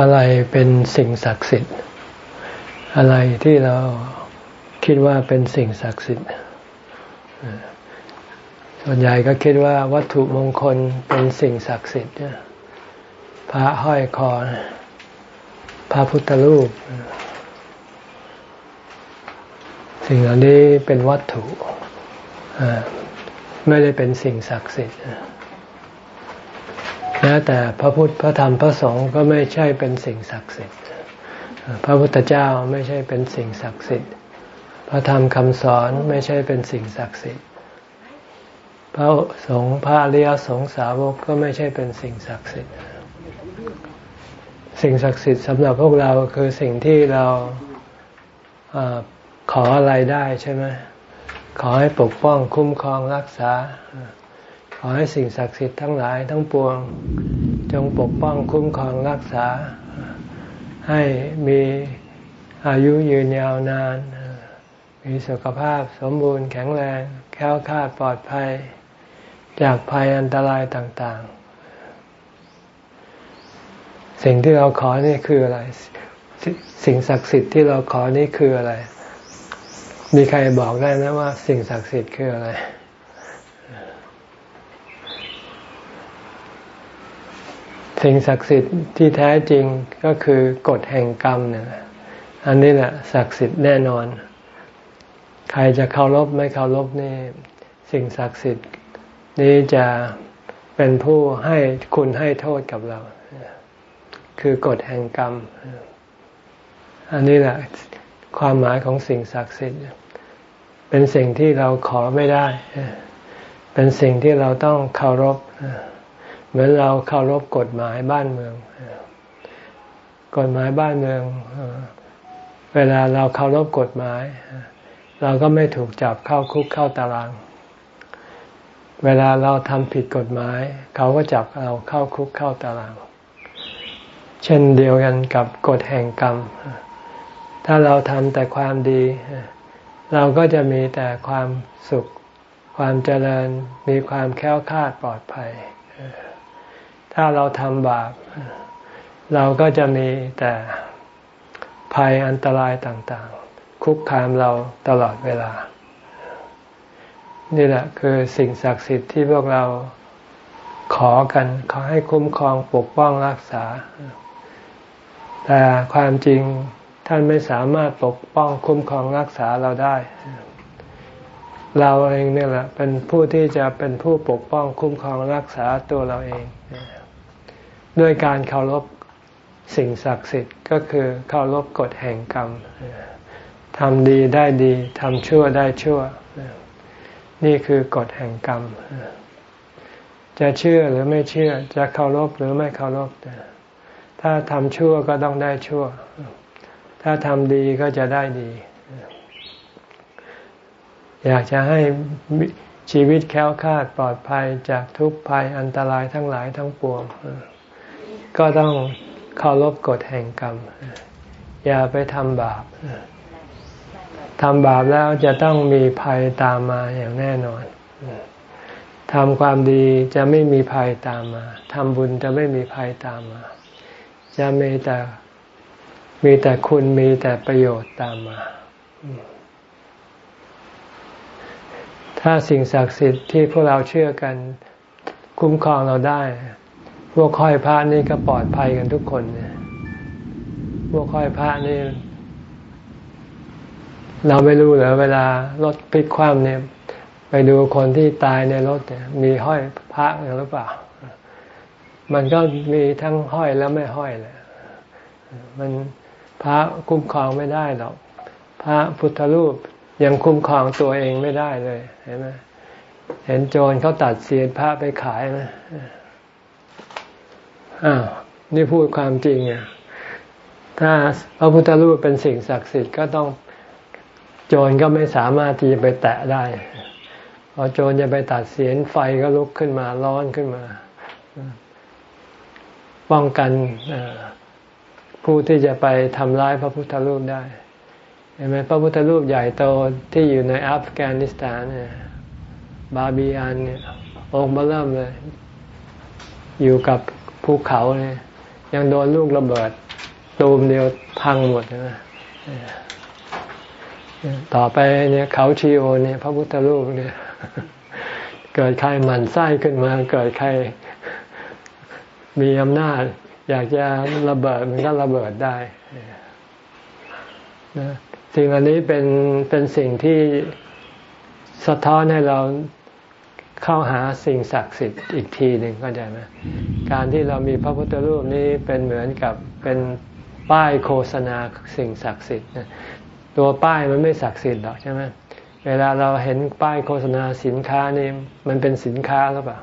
อะไรเป็นสิ่งศักดิ์สิทธิ์ อะไรที่เราคิดว่าเป็นสิ่งศักดิ์สิทธิ์ ส่วนใหญ่ก็คิดว่าวัตถุมงคลเป็นสิ่งศักดิ์สิทธิ์พระห้อยคอ พระพุทธรูป สิ่งเหล่านี้เป็นวัตถุ ไม่ได้เป็นสิ่งศักดิ์สิทธิ์ แม้แต่พระพุทธพระธรรมพระสงฆ์ก็ไม่ใช่เป็นสิ่งศักดิ์สิทธิ์ พระพุทธเจ้าไม่ใช่เป็นสิ่งศักดิ์สิทธิ์ พระธรรมคำสอนไม่ใช่เป็นสิ่งศักดิ์สิทธิ์ พระสงฆ์พระอริยสงสาวกก็ไม่ใช่เป็นสิ่งศักดิ์สิทธิ์ สิ่งศักดิ์สิทธิ์สำหรับพวกเราคือสิ่งที่เราอขออะไรได้ใช่ไหมขอให้ปกป้องคุ้มครองรักษา อให้สิ่งศักดิ์สิทธิ์ทั้งหลายทั้งปวง จงปกป้องคุ้มครองรักษา ให้มีอายุยืนยาวนาน มีสุขภาพสมบูรณ์แข็งแรงแค้วคาดปลอดภัย จากภัยอันตรายต่าง ๆ สิ่งที่เราขอนี่คืออะไร สิ่งศักดิ์สิทธิ์ที่เราขอนี่คืออะไร มีใครบอกได้ไหมว่า สิ่งศักดิ์สิทธิ์คืออะไร สิ่งศักดิ์สิทธิ์ที่แท้จริงก็คือกฎแห่งกรรมเนี่ยอันนี้แหละศักดิ์สิทธิ์แน่นอน ใครจะเคารพไม่เคารพนี่สิ่งศักดิ์สิทธิ์นี้จะเป็นผู้ให้คุณให้โทษกับเรา คือกฎแห่งกรรม อันนี้แหละความหมายของสิ่งศักดิ์สิทธิ์ เป็นสิ่งที่เราขอไม่ได้ เป็นสิ่งที่เราต้องเคารพ เหมือนเราเคารพกฎหมายบ้านเมือง กฎหมายบ้านเมือง เวลาเราเคารพกฎหมาย เราก็ไม่ถูกจับเข้าคุกเข้าตาราง เวลาเราทำผิดกฎหมาย เขาก็จับเราเข้าคุกเข้าตาราง เช่นเดียวกันกับกฎแห่งกรรม ถ้าเราทำแต่ความดี เราก็จะมีแต่ความสุขความเจริญมีความแค้วคาดปลอดภัย ถ้าเราทำบาป เราก็จะมีแต่ภัยอันตรายต่างๆ คุกคามเราตลอดเวลา นี่แหละคือสิ่งศักดิ์สิทธิ์ที่พวกเราขอกันขอให้คุ้มครองปกป้องรักษา แต่ความจริงท่านไม่สามารถปกป้องคุ้มครองรักษาเราได้ เราเองเนี่ยแหละเป็นผู้ที่จะเป็นผู้ปกป้องคุ้มครองรักษาตัวเราเอง ด้วยการเคารพสิ่งศักดิ์สิทธิ์ก็คือเคารพกฎแห่งกรรมทำดีได้ดีทำชั่วได้ชั่ว นี่คือกฎแห่งกรรม จะเชื่อหรือไม่เชื่อ จะเคารพหรือไม่เคารพถ้าทำชั่วก็ต้องได้ชั่ว ถ้าทำดีก็จะได้ดี อยากจะให้ชีวิตแค้วคาดปลอดภัยจากทุกภัยอันตรายทั้งหลายทั้งปวง ก็ต้องเคารพกฎแห่งกรรม อย่าไปทำบาปทำบาปแล้วจะต้องมีภัยตามมาอย่างแน่นอนทำความดีจะไม่มีภัยตามมาทำบุญจะไม่มีภัยตามมา จะมีแต่มีแต่คุณมีแต่ประโยชน์ตามมา ถ้าสิ่งศักดิ์สิทธิ์ที่พวกเราเชื่อกัน คุ้มครองเราได้ พวกค่อยพระนี่ก็ปลอดภัยกันทุกคนเนี่ยพวกค่อยพระนี่ เราไม่รู้เหรอเวลารถพลิกคว่ำเนี่ย ไปดูคนที่ตายในรถเนี่ย มีห้อยพระหรือเปล่า มันก็มีทั้งห้อยแล้วไม่ห้อยแหละมันพระคุ้มครองไม่ได้หรอกพระพุทธรูปยังคุ้มครองตัวเองไม่ได้เลย เห็นไหมเห็นโจรเขาตัดเสียนพระไปขายไหม อ้าวนี่พูดความจริงอะถ้าพระพุทธรูปเป็นสิ่งศักดิ์สิทธิ์ก็ต้องโจรก็ไม่สามารถที่จะไปแตะได้พอโจรจะไปตัดเสียนไฟก็ลุกขึ้นมาร้อนขึ้นมา ป้องกันผู้ที่จะไปทำร้ายพระพุทธรูปได้เห็นไหมพระพุทธรูปใหญ่โตที่อยู่ในอัฟกานิสถานเนี่ยบาบีอันเนี่ยองค์เบลเริ่มเลย อยู่กับ ภูเขาเนี่ยยังโดนลูกระเบิด ตูมเดียวพังหมดนะต่อไปเนี่ยเขาชีโอเนี่ยพระพุทธรูปเนี่ย เกิดใครหมั่นไส้ขึ้นมา เกิดใครมีอำนาจ อยากจะระเบิดมันก็ระเบิดได้นะสิ่งอันนี้เป็นเป็นสิ่งที่สะท้อนให้เรา เข้าหาสิ่งศักดิ์สิทธิ์อีกทีหนึ่งเข้าใจไหมการที่เรามีพระพุทธรูปนี้เป็นเหมือนกับเป็นป้ายโฆษณาสิ่งศักดิ์สิทธิ์ตัวป้ายมันไม่ศักดิ์สิทธิ์หรอกใช่ไหมเวลาเราเห็นป้ายโฆษณาสินค้านี่มันเป็นสินค้าหรือเปล่า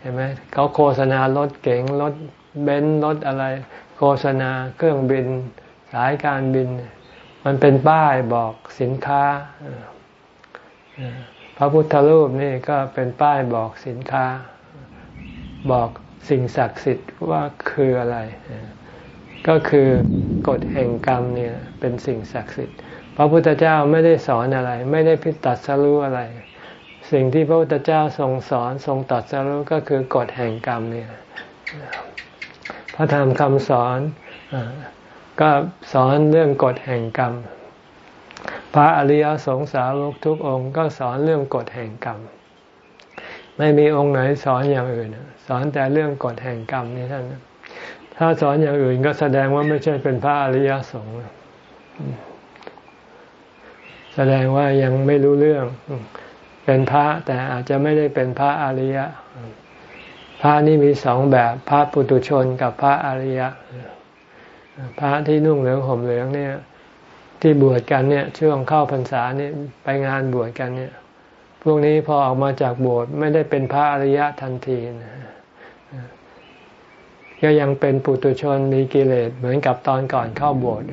เห็นไหมเขาโฆษณารถเก๋งรถเบนซ์รถอะไร โฆษณาเครื่องบิน สายการบิน มันเป็นป้ายบอกสินค้า พระพุทธรูปนี่ก็เป็นป้ายบอกสินค้า บอกสิ่งศักดิ์สิทธิ์ว่าคืออะไร ก็คือกฎแห่งกรรมเนี่ยเป็นสิ่งศักดิ์สิทธิ์ พระพุทธเจ้าไม่ได้สอนอะไร ไม่ได้พิตัดสรู้อะไร สิ่งที่พระพุทธเจ้าทรงสอนทรงตัดสรู้ก็คือกฎแห่งกรรมเนี่ยพระธรรมคำสอนก็สอนเรื่องกฎแห่งกรรม พระอริยสงสาวกทุกองค์ก็สอนเรื่องกฎแห่งกรรม ไม่มีองค์ไหนสอนอย่างอื่น สอนแต่เรื่องกฎแห่งกรรมนี้ท่านถ้าสอนอย่างอื่นก็แสดงว่าไม่ใช่เป็นพระอริยสงฆ์แสดงว่ายังไม่รู้เรื่อง เป็นพระแต่อาจจะไม่ได้เป็นพระอริยะ พระนี่มีสองแบบพระปุตุชนกับพระอริยะ พระที่นุ่งเหลืองห่มเหลืองเนี่ย ที่บวชกันเนี่ยช่วงเข้าพรรษาเนี่ยไปงานบวชกันเนี่ย พวกนี้พอออกมาจากบวชไม่ได้เป็นพระอริยะทันทีนะก็ยังเป็นปุตุชนมีกิเลสเหมือนกับตอนก่อนเข้าโบสถ์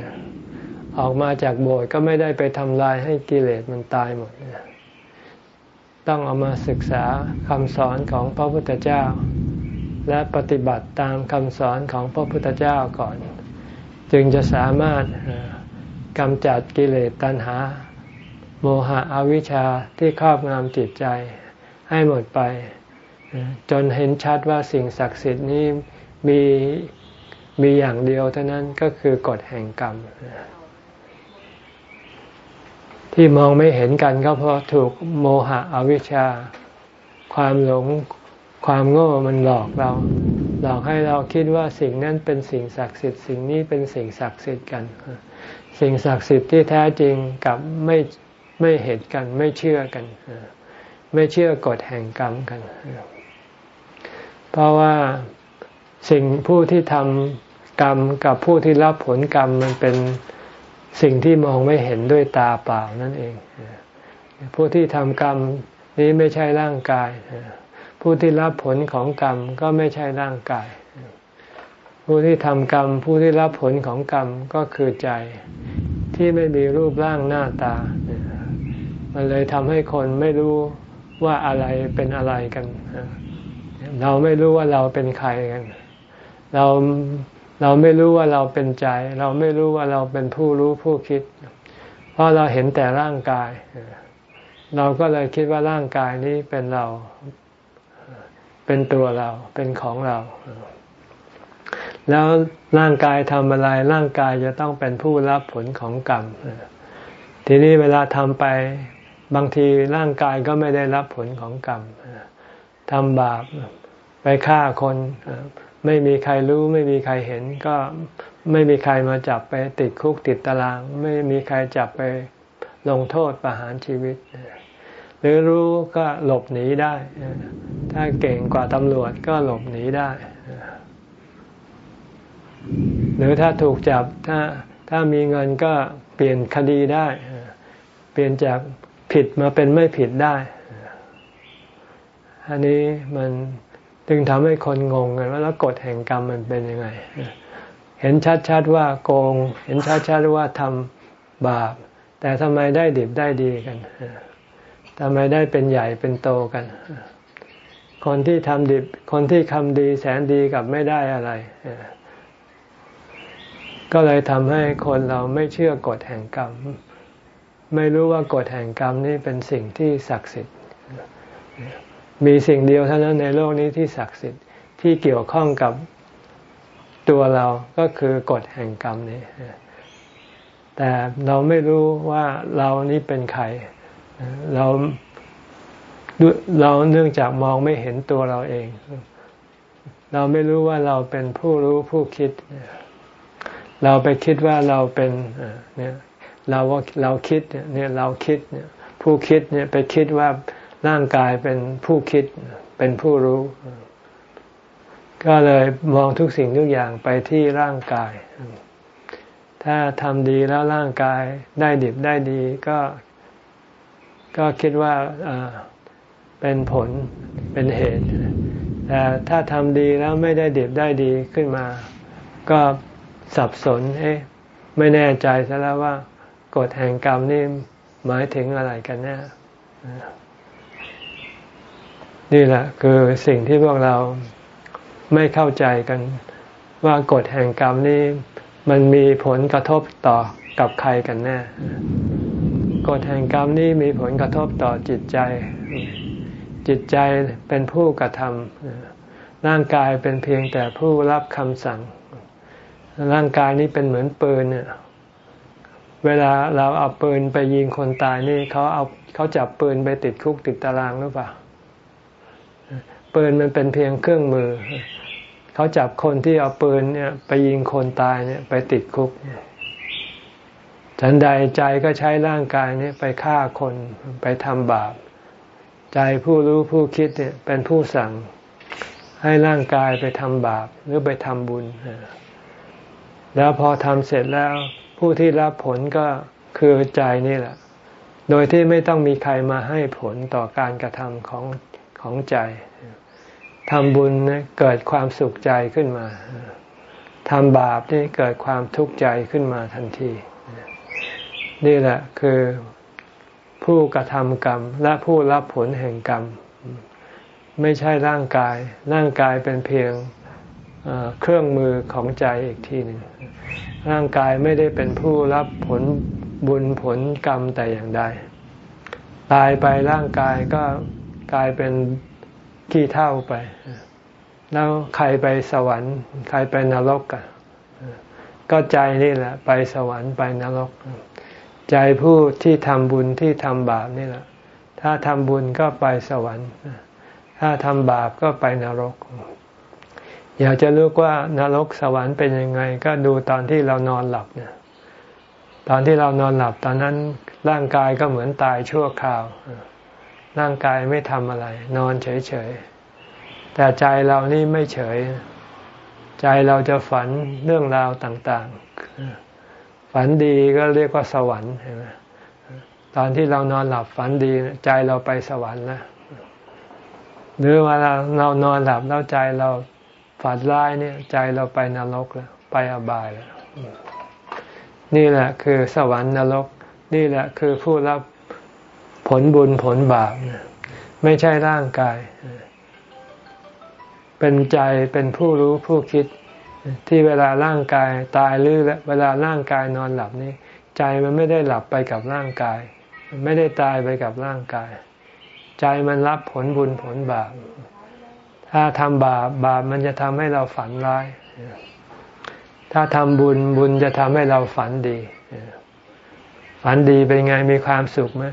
ออกมาจากโบสถ์ก็ไม่ได้ไปทำลายให้กิเลสมันตายหมด ต้องเอามาศึกษาคำสอนของพระพุทธเจ้า และปฏิบัติตามคำสอนของพระพุทธเจ้าก่อน จึงจะสามารถ กำจัดกิเลสตัณหา โมหะอวิชชาที่ครอบงำจิตใจให้หมดไป จนเห็นชัดว่าสิ่งศักดิ์สิทธิ์นี้มีมีอย่างเดียวเท่านั้นก็คือกฎแห่งกรรม ที่มองไม่เห็นกันก็เพราะถูกโมหะอวิชชา ความหลงความโง่มันหลอกเรา หลอกให้เราคิดว่าสิ่งนั้นเป็นสิ่งศักดิ์สิทธิ์ สิ่งนี้เป็นสิ่งศักดิ์สิทธิ์กัน สิ่งศักดิ์สิทธิ์ที่แท้จริงกับไม่ไม่เห็นกันไม่เชื่อกัน ไม่เชื่อกฎแห่งกรรมกัน เพราะว่าสิ่งผู้ที่ทำกรรมกับผู้ที่รับผลกรรมมันเป็นสิ่งที่มองไม่เห็นด้วยตาเปล่านั่นเอง ผู้ที่ทำกรรมนี้ไม่ใช่ร่างกาย ผู้ที่รับผลของกรรมก็ไม่ใช่ร่างกาย ผู้ที่ทำกรรม ผู้ที่รับผลของกรรมก็คือใจที่ไม่มีรูปร่างหน้าตา มันเลยทำให้คนไม่รู้ว่าอะไรเป็นอะไรกัน เราไม่รู้ว่าเราเป็นใครกัน เราเราไม่รู้ว่าเราเป็นใจ เราไม่รู้ว่าเราเป็นผู้รู้ผู้คิด เพราะเราเห็นแต่ร่างกาย เราก็เลยคิดว่าร่างกายนี้เป็นเรา เป็นตัวเรา เป็นของเรา แล้วร่างกายทำอะไรร่างกายจะต้องเป็นผู้รับผลของกรรม ทีนี้เวลาทำไปบางทีร่างกายก็ไม่ได้รับผลของกรรมทำบาปไปฆ่าคนไม่มีใครรู้ไม่มีใครเห็นก็ไม่มีใครมาจับไปติดคุกติดตาราง ไม่มีใครจับไปลงโทษประหารชีวิต หรือรู้ก็หลบหนีได้ ถ้าเก่งกว่าตำรวจก็หลบหนีได้ หรือถ้าถูกจับถ้าถ้ามีเงินก็เปลี่ยนคดีได้ เปลี่ยนจากผิดมาเป็นไม่ผิดได้ อันนี้มันจึงทำให้คนงงกันว่าแล้วกฎแห่งกรรมมันเป็นยังไง เห็นชัดๆว่าโกง เห็นชัดๆว่าทำบาป แต่ทำไมได้ดิบได้ดีกันทำไมได้เป็นใหญ่เป็นโตกัน คนที่ทำดิบคนที่ทำดีแสนดีกับไม่ได้อะไร ก็เลยทำให้คนเราไม่เชื่อกฎแห่งกรรม ไม่รู้ว่ากฎแห่งกรรมนี่เป็นสิ่งที่ศักดิ์สิทธิ์ มีสิ่งเดียวเท่านั้นในโลกนี้ที่ศักดิ์สิทธิ์ที่เกี่ยวข้องกับตัวเราก็คือกฎแห่งกรรมนี้แต่เราไม่รู้ว่าเรานี้เป็นใครเราเราเนื่องจากมองไม่เห็นตัวเราเอง เราไม่รู้ว่าเราเป็นผู้รู้ผู้คิด เราไปคิดว่าเราเป็นเนี่ยเราว่าเราคิดเนี่ยเราคิดเนี่ยผู้คิดเนี่ยไปคิดว่าร่างกายเป็นผู้คิดเป็นผู้รู้ ก็เลยมองทุกสิ่งทุกอย่างไปที่ร่างกาย ถ้าทำดีแล้วร่างกายได้ดิบได้ดีก็ก็คิดว่าเป็นผลเป็นเหตุแต่ถ้าทำดีแล้วไม่ได้ดิบได้ดีขึ้นมา ก็ สับสนเอ๊ะไม่แน่ใจซะแล้วว่ากฎแห่งกรรมนี่หมายถึงอะไรกันแน่นี่แหละคือสิ่งที่พวกเราไม่เข้าใจกัน ว่ากฎแห่งกรรมนี้มันมีผลกระทบต่อกับใครกันแน่กฎแห่งกรรมนี้มีผลกระทบต่อจิตใจ จิตใจเป็นผู้กระทำร่างกายเป็นเพียงแต่ผู้รับคำสั่ง ร่างกายนี้เป็นเหมือนปืนเนี่ยเวลาเราเอาปืนไปยิงคนตายนี่เขาเอาเขาจับปืนไปติดคุกติดตารางหรือเปล่าปืนมันเป็นเพียงเครื่องมือ เขาจับคนที่เอาปืนเนี่ย ไปยิงคนตายเนี่ย ไปติดคุกฉันใดใจก็ใช้ร่างกายนี้ไปฆ่าคนไปทำบาป ใจผู้รู้ผู้คิดเนี่ยเป็นผู้สั่งให้ร่างกายไปทำบาปหรือไปทำบุญ แล้วพอทำเสร็จแล้วผู้ที่รับผลก็คือใจนี่แหละ โดยที่ไม่ต้องมีใครมาให้ผลต่อการกระทำของของใจทำบุญเกิดความสุขใจขึ้นมาทำบาปนี่เกิดความทุกข์ใจขึ้นมาทันที นี่แหละคือผู้กระทำกรรมและผู้รับผลแห่งกรรม ไม่ใช่ร่างกาย ร่างกายเป็นเพียงเครื่องมือของใจอีกทีหนึ่ง ร่างกายไม่ได้เป็นผู้รับผลบุญผลกรรมแต่อย่างใด ตายไปร่างกายก็กลายเป็นขี้เท่าไป แล้วใครไปสวรรค์ ใครไปนรกก็ใจนี่แหละ ไปสวรรค์ไปนรก ใจผู้ที่ทำบุญที่ทำบาปนี่แหละ ถ้าทำบุญก็ไปสวรรค์ ถ้าทำบาปก็ไปนรก อยากจะรู้ว่านรกสวรรค์เป็นยังไง ก็ดูตอนที่เรานอนหลับเนี่ยตอนที่เรานอนหลับตอนนั้นร่างกายก็เหมือนตายชั่วคราว ร่างกายไม่ทำอะไร นอนเฉยๆ แต่ใจเรานี่ไม่เฉย ใจเราจะฝันเรื่องราวต่างๆ ฝันดีก็เรียกว่าสวรรค์ใช่ไหมตอนที่เรานอนหลับฝันดีใจเราไปสวรรค์แล้วหรือเวลาเรานอนหลับแล้วใจเรา ฝันร้ายเนี่ยใจเราไปนรกแล้วไปอบายแล้วนี่แหละคือสวรรค์นรก นี่แหละคือผู้รับผลบุญผลบาปไม่ใช่ร่างกาย เป็นใจเป็นผู้รู้ผู้คิด ที่เวลาร่างกายตายหรือเวลาร่างกายนอนหลับนี้ใจมันไม่ได้หลับไปกับร่างกาย ไม่ได้ตายไปกับร่างกาย ใจมันรับผลบุญผลบาป ถ้าทำบาปบาปมันจะทำให้เราฝันร้าย ถ้าทำบุญบุญจะทำให้เราฝันดี ฝันดีเป็นไงมีความสุขไหม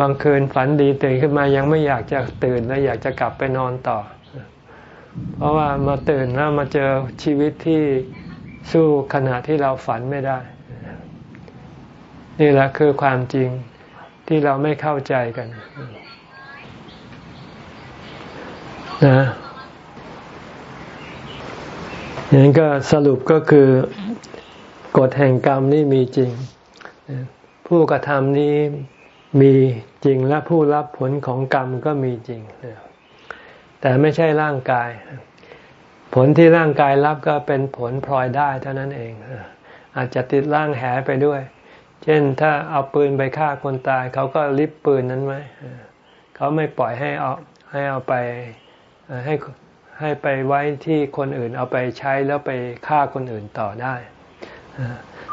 บางคืนฝันดีตื่นขึ้นมายังไม่อยากจะตื่นแล้วอยากจะกลับไปนอนต่อ เพราะว่ามาตื่นแล้วมาเจอชีวิตที่สู้ขณะที่เราฝันไม่ได้ นี่แหละคือความจริงที่เราไม่เข้าใจกัน นะ อย่างนั้นก็สรุปก็คือกฎแห่งกรรมนี่มีจริง ผู้กระทำนี้มีจริงและผู้รับผลของกรรมก็มีจริง แต่ไม่ใช่ร่างกาย ผลที่ร่างกายรับก็เป็นผลพลอยได้เท่านั้นเอง อาจจะติดร่างแหไปด้วย เช่นถ้าเอาปืนไปฆ่าคนตาย เขาก็ริบปืนนั้นไหม เขาไม่ปล่อยให้เอาให้เอาไปให้ ให้ไปไว้ที่คนอื่นเอาไปใช้แล้วไปฆ่าคนอื่นต่อได้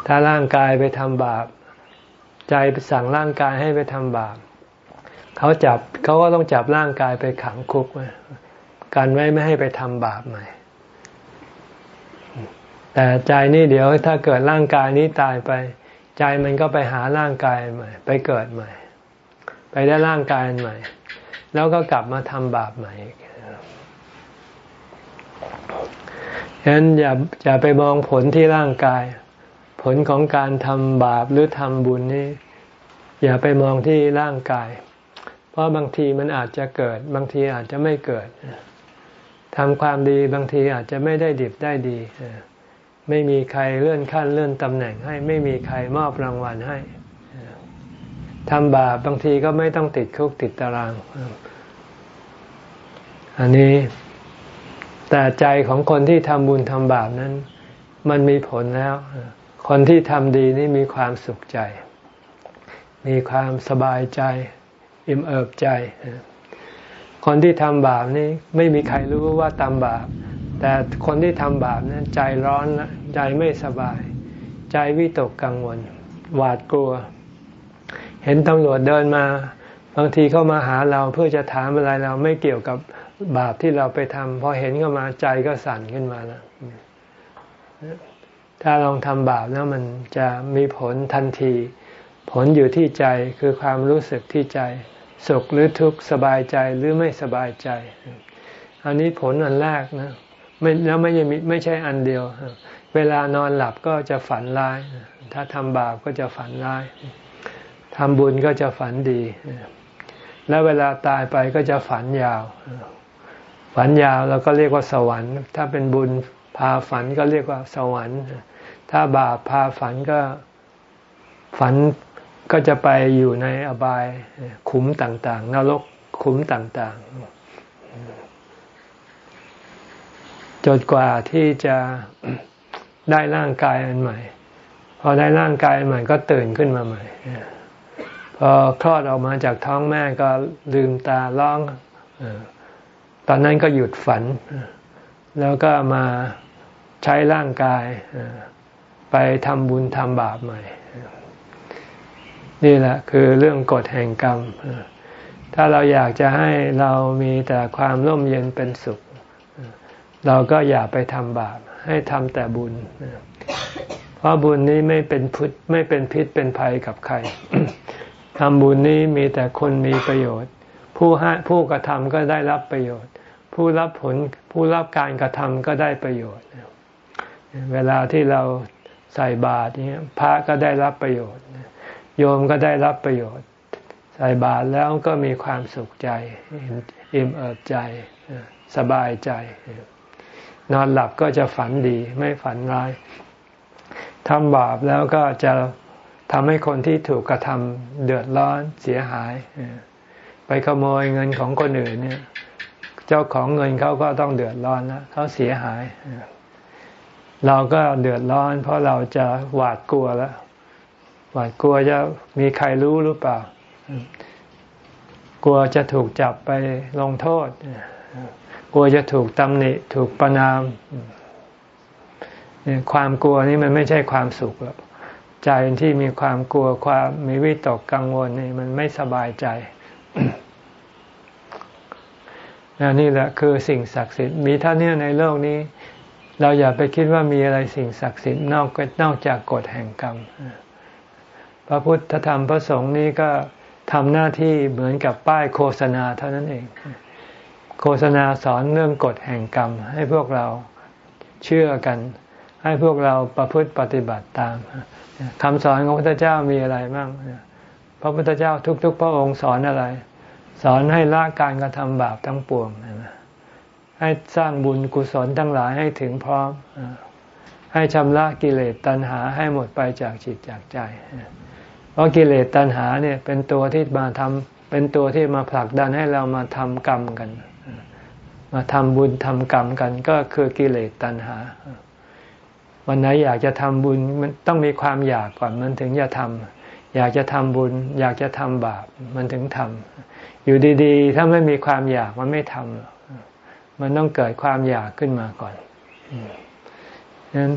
ถ้าร่างกายไปทำบาป ใจไปสั่งร่างกายให้ไปทำบาปเขาจับเขาก็ต้องจับร่างกายไปขังคุกกันไว้ไม่ให้ไปทำบาปใหม่ แต่ใจนี่เดี๋ยวถ้าเกิดร่างกายนี้ตายไป ใจมันก็ไปหาร่างกายใหม่ ไปเกิดใหม่ ไปได้ร่างกายใหม่ แล้วก็กลับมาทำบาปใหม่ ฉะนั้นอย่าอย่าไปมองผลที่ร่างกาย ผลของการทำบาปหรือทำบุญนี่อย่าไปมองที่ร่างกาย เพราะบางทีมันอาจจะเกิด บางทีอาจจะไม่เกิดทำความดีบางทีอาจจะไม่ได้ดิบได้ดี ไม่มีใครเลื่อนขั้นเลื่อนตำแหน่งให้ ไม่มีใครมอบรางวัลให้ทำบาปบางทีก็ไม่ต้องติดคุกติดตาราง อันนี้ แต่ใจของคนที่ทำบุญทำบาปนั้น มันมีผลแล้ว คนที่ทำดีนี่มีความสุขใจ มีความสบายใจ อิ่มเอิบใจ คนที่ทำบาปนี่ไม่มีใครรู้ว่าทำบาป แต่คนที่ทำบาปนั้นใจร้อนใจไม่สบาย ใจวิตกกังวล หวาดกลัว เห็นตำรวจเดินมา บางทีเข้ามาหาเราเพื่อจะถามอะไรเราไม่เกี่ยวกับ บาปที่เราไปทำพอเห็นเข้ามาใจก็สั่นขึ้นมาแล้วถ้าลองทำบาปแล้วมันจะมีผลทันที ผลอยู่ที่ใจคือความรู้สึกที่ใจ สุขหรือทุกข์สบายใจหรือไม่สบายใจ อันนี้ผลอันแรกนะไม่แล้วไม่ยังไม่ใช่อันเดียว เวลานอนหลับก็จะฝันร้าย ถ้าทำบาปก็จะฝันร้ายทำบุญก็จะฝันดี แล้วเวลาตายไปก็จะฝันยาว ฝันยาวเราก็เรียกว่าสวรรค์ ถ้าเป็นบุญพาฝันก็เรียกว่าสวรรค์ ถ้าบาปพาฝันก็ฝันก็จะไปอยู่ในอบายขุมต่าง ๆ นรกขุมต่าง ๆ จนกว่าที่จะได้ร่างกายอันใหม่ พอได้ร่างกายอันใหม่ก็ตื่นขึ้นมาใหม่ พอคลอดออกมาจากท้องแม่ก็ลืมตาร้อง ตอนนั้นก็หยุดฝัน แล้วก็มาใช้ร่างกายไปทำบุญทำบาปใหม่ นี่แหละคือเรื่องกฎแห่งกรรม ถ้าเราอยากจะให้เรามีแต่ความร่มเย็นเป็นสุข เราก็อย่าไปทำบาป ให้ทำแต่บุญ เพราะบุญนี้ไม่เป็นพิษไม่เป็นพิษเป็นภัยกับใครทำบุญนี้มีแต่คนมีประโยชน์ ผู้ให้ผู้กระทำก็ได้รับประโยชน์ ผู้รับผลผู้รับการกระทำก็ได้ประโยชน์ เวลาที่เราใส่บาตรนี้พระก็ได้รับประโยชน์ โยมก็ได้รับประโยชน์ ใส่บาตรแล้วก็มีความสุขใจอิ่มเอิบใจสบายใจ นอนหลับก็จะฝันดีไม่ฝันร้ายทำบาปแล้วก็จะทำให้คนที่ถูกกระทำเดือดร้อนเสียหาย ไปขโมยเงินของคนอื่นเนี่ย เจ้าของเงินเขาก็ต้องเดือดร้อนนะเขาเสียหาย เราก็เดือดร้อน เพราะเราจะหวาดกลัวแล้ว หวาดกลัวจะมีใครรู้หรือเปล่า กลัวจะถูกจับไปลงโทษ กลัวจะถูกตำหนิถูกประนามความกลัวนี่มันไม่ใช่ความสุขหรอกใจที่มีความกลัวความมีวิตกกังวลนี่มันไม่สบายใจ นี่แหละคือสิ่งศักดิ์สิทธิ์มีเท่านี้ในโลกนี้ เราอย่าไปคิดว่ามีอะไรสิ่งศักดิ์สิทธิ์นอกนอกจากกฎแห่งกรรม พระพุทธธรรมพระสงฆ์นี้ก็ทำหน้าที่เหมือนกับป้ายโฆษณาเท่านั้นเอง โฆษณาสอนเรื่องกฎแห่งกรรม ให้พวกเราเชื่อกัน ให้พวกเราประพฤติปฏิบัติตามคำสอนของพระพุทธเจ้ามีอะไรบ้างพระพุทธเจ้าทุก ๆ พระองค์สอนอะไร สอนให้ละการกระทำบาปทั้งปวง ให้สร้างบุญกุศลทั้งหลายให้ถึงพร้อม ให้ชำระกิเลสตัณหาให้หมดไปจากจิตจากใจ เพราะกิเลสตัณหาเนี่ยเป็นตัวที่มาทำเป็นตัวที่มาผลักดันให้เรามาทำกรรมกัน มาทำบุญทำกรรมกันก็คือกิเลสตัณหา วันไหนอยากจะทำบุญมันต้องมีความอยากก่อนมันถึงจะทำอยากจะทำบุญ อยากจะทำบาปมันถึงทำ อยู่ดี ๆ ถ้าไม่มีความอยากมันไม่ทำหรอกมันต้องเกิดความอยากขึ้นมาก่อนฉะนั้น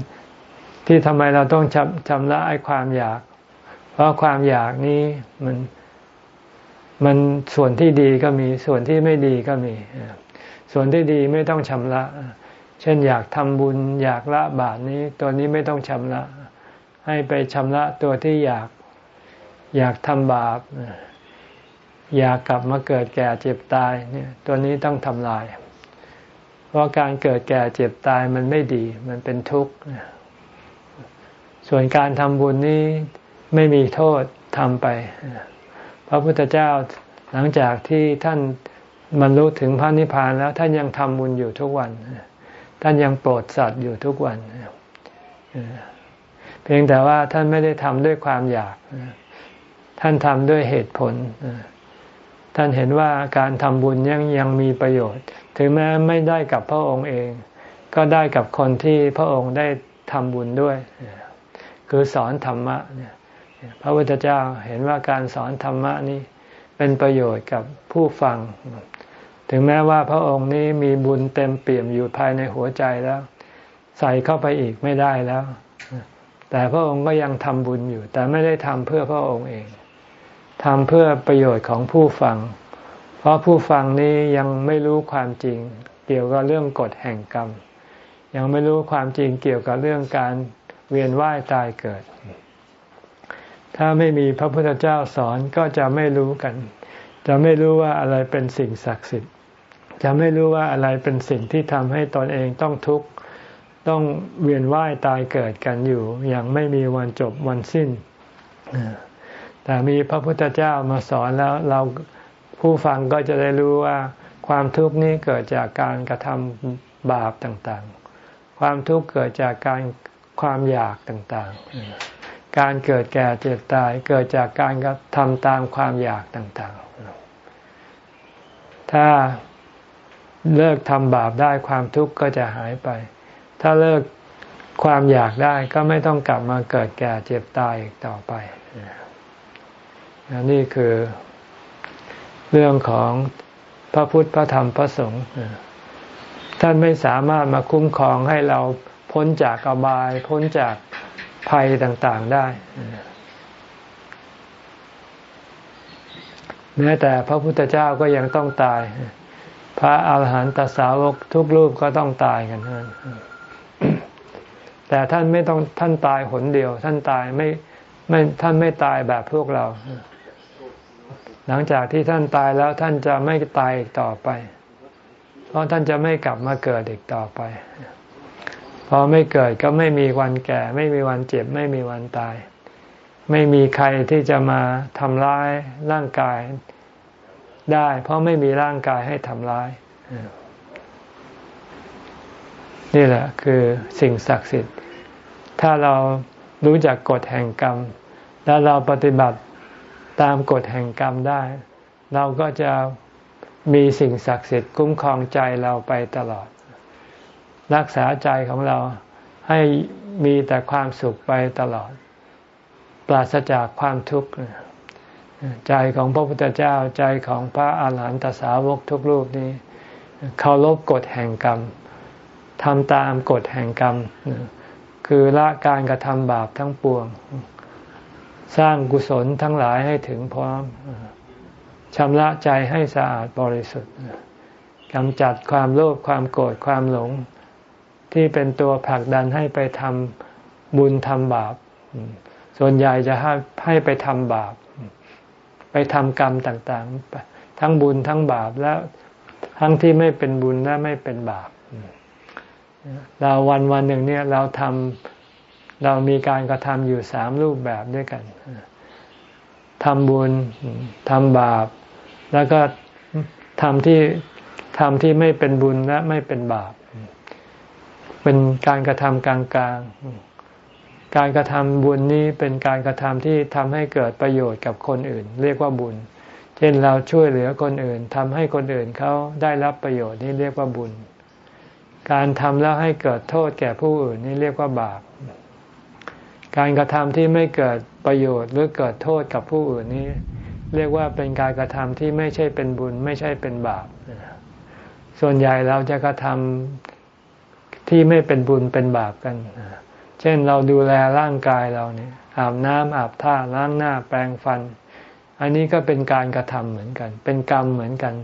ที่ทำไมเราต้องชำชำระไอ้ความอยาก เพราะความอยากนี้มันมันส่วนที่ดีก็มีส่วนที่ไม่ดีก็มี ส่วนที่ดีไม่ต้องชำระ เช่นอยากทำบุญ อยากละบาปนี้ ตัวนี้ไม่ต้องชำระ ให้ไปชำระตัวที่อยาก อยากทำบาป อยากกลับมาเกิดแก่เจ็บตายเนี่ยตัวนี้ต้องทำลาย เพราะการเกิดแก่เจ็บตายมันไม่ดีมันเป็นทุกข์ส่วนการทำบุญนี้ไม่มีโทษทำไป พระพุทธเจ้าหลังจากที่ท่านบรรลุถึงพระนิพพานแล้วท่านยังทำบุญอยู่ทุกวัน ท่านยังโปรดสัตว์อยู่ทุกวัน เพียงแต่ว่าท่านไม่ได้ทำด้วยความอยาก ท่านทำด้วยเหตุผล ท่านเห็นว่าการทำบุญยังยังมีประโยชน์ ถึงแม้ไม่ได้กับพระองค์เอง ก็ได้กับคนที่พระองค์ได้ทำบุญด้วย คือสอนธรรมะพระพุทธเจ้าเห็นว่าการสอนธรรมะนี้เป็นประโยชน์กับผู้ฟัง ถึงแม้ว่าพระองค์นี้มีบุญเต็มเปี่ยมอยู่ภายในหัวใจแล้ว ใส่เข้าไปอีกไม่ได้แล้ว แต่พระองค์ก็ยังทำบุญอยู่ แต่ไม่ได้ทำเพื่อพระองค์เอง ทำเพื่อประโยชน์ของผู้ฟัง เพราะผู้ฟังนี้ยังไม่รู้ความจริง เกี่ยวกับเรื่องกฎแห่งกรรม ยังไม่รู้ความจริงเกี่ยวกับเรื่องการเวียนว่ายตายเกิด ถ้าไม่มีพระพุทธเจ้าสอนก็จะไม่รู้กัน จะไม่รู้ว่าอะไรเป็นสิ่งศักดิ์สิทธิ์ จะไม่รู้ว่าอะไรเป็นสิ่งที่ทำให้ตนเองต้องทุกข์ต้องเวียนว่ายตายเกิดกันอยู่ อย่างไม่มีวันจบวันสิ้น แต่มีพระพุทธเจ้ามาสอนแล้วเราผู้ฟังก็จะได้รู้ว่าความทุกข์นี้เกิดจากการกระทำบาปต่างๆ ความทุกข์เกิดจากการความอยากต่างๆ การเกิดแก่เจ็บตายเกิดจากการกระทำตามความอยากต่างๆ ถ้าเลิกทำบาปได้ความทุกข์ก็จะหายไป ถ้าเลิกความอยากได้ก็ไม่ต้องกลับมาเกิดแก่เจ็บตายอีกต่อไป นี่คือเรื่องของพระพุทธพระธรรมพระสงฆ์ท่านไม่สามารถมาคุ้มครองให้เราพ้นจากอบาย พ้นจากภัยต่างๆได้แม้แต่พระพุทธเจ้าก็ยังต้องตาย พระอาหารหันตสาวกทุกรูปก็ต้องตายกันแต่ท่านไม่ต้องท่านตายหนเดียว ท่านตายไม่ไม่ท่านไม่ตายแบบพวกเรา หลังจากที่ท่านตายแล้วท่านจะไม่ตายอีกต่อไป เพราะท่านจะไม่กลับมาเกิดอีกต่อไป พอไม่เกิดก็ไม่มีวันแก่ ไม่มีวันเจ็บ ไม่มีวันตาย ไม่มีใครที่จะมาทำร้ายร่างกายได้ เพราะไม่มีร่างกายให้ทำร้าย นี่แหละคือสิ่งศักดิ์สิทธิ์ ถ้าเรารู้จักกฎแห่งกรรม แล้วเราปฏิบัติ ตามกฎแห่งกรรมได้ เราก็จะมีสิ่งศักดิ์สิทธิ์คุ้มครองใจเราไปตลอด รักษาใจของเราให้มีแต่ความสุขไปตลอด ปราศจากความทุกข์ใจของพระพุทธเจ้าใจของพระอาหารหันตสาวกทุกรูปนี้เคารพกฎแห่งกรรมทำตามกฎแห่งกรรม คือละการกระทำบาปทั้งปวง สร้างกุศลทั้งหลายให้ถึงพร้อมชำระใจให้สะอาดบริสุทธิ์กำจัดความโลภความโกรธความหลง ที่เป็นตัวผลักดันให้ไปทำบุญทำบาป ส่วนใหญ่จะให้ให้ไปทำบาป ไปทำกรรมต่างๆ ทั้งบุญทั้งบาปแล้วทั้งที่ไม่เป็นบุญและไม่เป็นบาปเราวันวันหนึ่งเนี่ยเราทำ เรามีการกระทำอยู่สามรูปแบบด้วยกันทำบุญทำบาป แล้วก็ทำที่ทำที่ไม่เป็นบุญและไม่เป็นบาป เป็นการกระทำกลางๆ การกระทำบุญนี้เป็นการกระทำที่ทำให้เกิดประโยชน์กับคนอื่น เรียกว่าบุญ เช่นเราช่วยเหลือคนอื่นทำให้คนอื่นเขาได้รับประโยชน์นี่เรียกว่าบุญ การทำแล้วให้เกิดโทษแก่ผู้อื่นนี่เรียกว่าบาป การกระทำที่ไม่เกิดประโยชน์หรือเกิดโทษกับผู้อื่นนี้ เรียกว่าเป็นการกระทำที่ไม่ใช่เป็นบุญ ไม่ใช่เป็นบาป ส่วนใหญ่เราจะกระทำที่ไม่เป็นบุญเป็นบาปกัน เช่นเราดูแลร่างกายเราเนี่ยอาบน้ำอาบท่าล้างหน้าแปรงฟัน อันนี้ก็เป็นการกระทำเหมือนกัน เป็นกรรมเหมือนกัน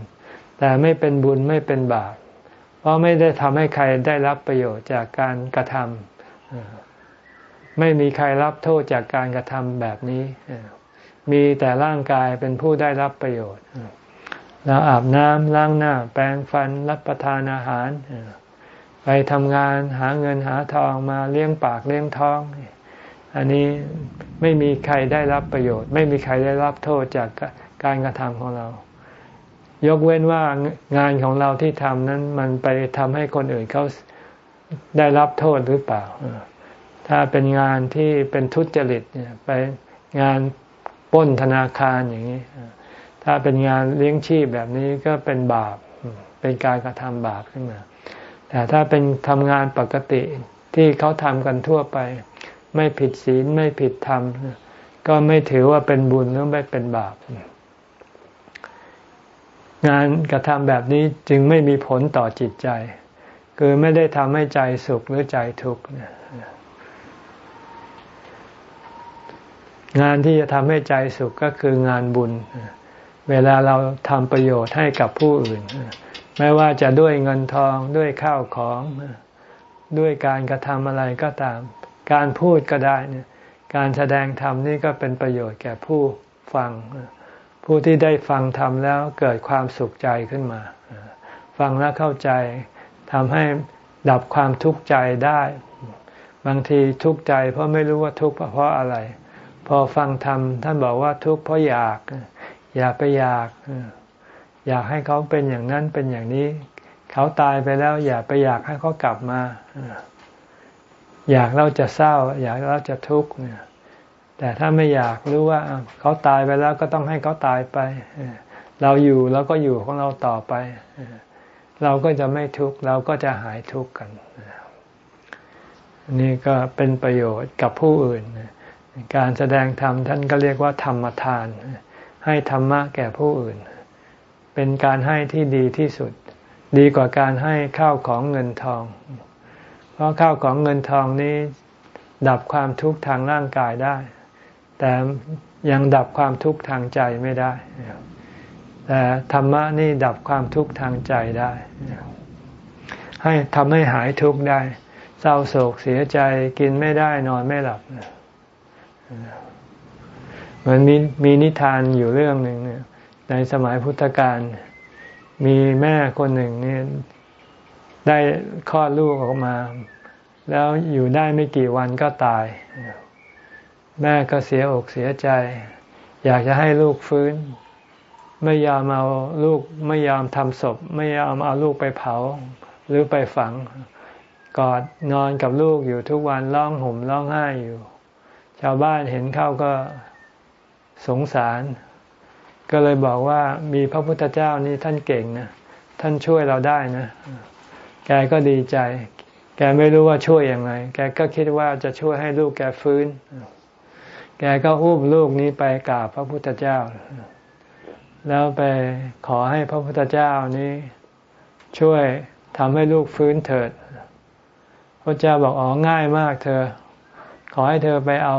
แต่ไม่เป็นบุญไม่เป็นบาป เพราะไม่ได้ทำให้ใครได้รับประโยชน์จากการกระทำ ไม่มีใครรับโทษจากการกระทำแบบนี้ มีแต่ร่างกายเป็นผู้ได้รับประโยชน์ เราอาบน้ำล้างหน้า แปรงฟันรับประทานอาหาร ไปทำงานหาเงินหาทองมาเลี้ยงปากเลี้ยงท้อง อันนี้ไม่มีใครได้รับประโยชน์ ไม่มีใครได้รับโทษจากการกระทำของเรา ยกเว้นว่างานของเราที่ทำนั้นมันไปทำให้คนอื่นเขาได้รับโทษหรือเปล่า ถ้าเป็นงานที่เป็นทุจริตเนี่ยไปงานป้นธนาคารอย่างนี้ ถ้าเป็นงานเลี้ยงชีพแบบนี้ก็เป็นบาป เป็นการกระทำบาปขึ้นมา แต่ถ้าเป็นทำงานปกติที่เขาทำกันทั่วไป ไม่ผิดศีลไม่ผิดธรรม ก็ไม่ถือว่าเป็นบุญหรือไม่เป็นบาป งานกระทำแบบนี้จึงไม่มีผลต่อจิตใจ คือไม่ได้ทำให้ใจสุขหรือใจทุกข์ งานที่จะทำให้ใจสุขก็คืองานบุญ เวลาเราทำประโยชน์ให้กับผู้อื่น ไม่ว่าจะด้วยเงินทองด้วยข้าวของ ด้วยการกระทำอะไรก็ตาม การพูดก็ได้เนี่ยการแสดงธรรมนี่ก็เป็นประโยชน์แก่ผู้ฟัง ผู้ที่ได้ฟังธรรมแล้วเกิดความสุขใจขึ้นมา ฟังแล้วเข้าใจทำให้ดับความทุกข์ใจได้ บางทีทุกข์ใจเพราะไม่รู้ว่าทุกข์เพราะอะไร พอฟังธรรมท่านบอกว่าทุกข์เพราะอยาก อยากไปอยาก อยากให้เขาเป็นอย่างนั้นเป็นอย่างนี้ เขาตายไปแล้ว อย่าไปอยากให้เขากลับมา อยากเราจะเศร้า อยากเราจะทุกข์แต่ถ้าไม่อยากรู้ว่าเขาตายไปแล้วก็ต้องให้เขาตายไป เราอยู่เราก็อยู่ของเราต่อไป เราก็จะไม่ทุกข์เราก็จะหายทุกข์กันนี่ก็เป็นประโยชน์กับผู้อื่น การแสดงธรรมท่านก็เรียกว่าธรรมทาน ให้ธรรมะแก่ผู้อื่น เป็นการให้ที่ดีที่สุด ดีกว่าการให้ข้าวของเงินทอง เพราะข้าวของเงินทองนี้ ดับความทุกข์ทางร่างกายได้ แต่ยังดับความทุกข์ทางใจไม่ได้ แต่ธรรมะนี่ดับความทุกข์ทางใจได้ ให้ทำให้หายทุกข์ได้ เศร้าโศกเสียใจกินไม่ได้นอนไม่หลับ มือนมีมีนิทานอยู่เรื่องหนึ่งเนี่ย ในสมัยพุทธกาลมีแม่คนหนึ่งเนี่ยได้คลอดลูกออกมา แล้วอยู่ได้ไม่กี่วันก็ตาย แม่ก็เสียอกเสียใจ อยากจะให้ลูกฟื้น ไม่ยอมเอาลูกไม่ยอมทำศพ ไม่ยอมเอาลูกไปเผา หรือไปฝัง กอดนอนกับลูกอยู่ทุกวันร้องห่มร้องไห้อยู่าวบ้านเห็นเข้าก็สงสาร ก็เลยบอกว่ามีพระพุทธเจ้านี่ท่านเก่งนะท่านช่วยเราได้นะ แกก็ดีใจ แกไม่รู้ว่าช่วยยังไง แกก็คิดว่าจะช่วยให้ลูกแกฟื้น แกก็อุ้มลูกนี้ไปกราบพระพุทธเจ้า แล้วไปขอให้พระพุทธเจ้านี้ ช่วยทำให้ลูกฟื้นเถิด พระเจ้าบอกอ๋อง่ายมากเธอ ขอให้เธอไปเอา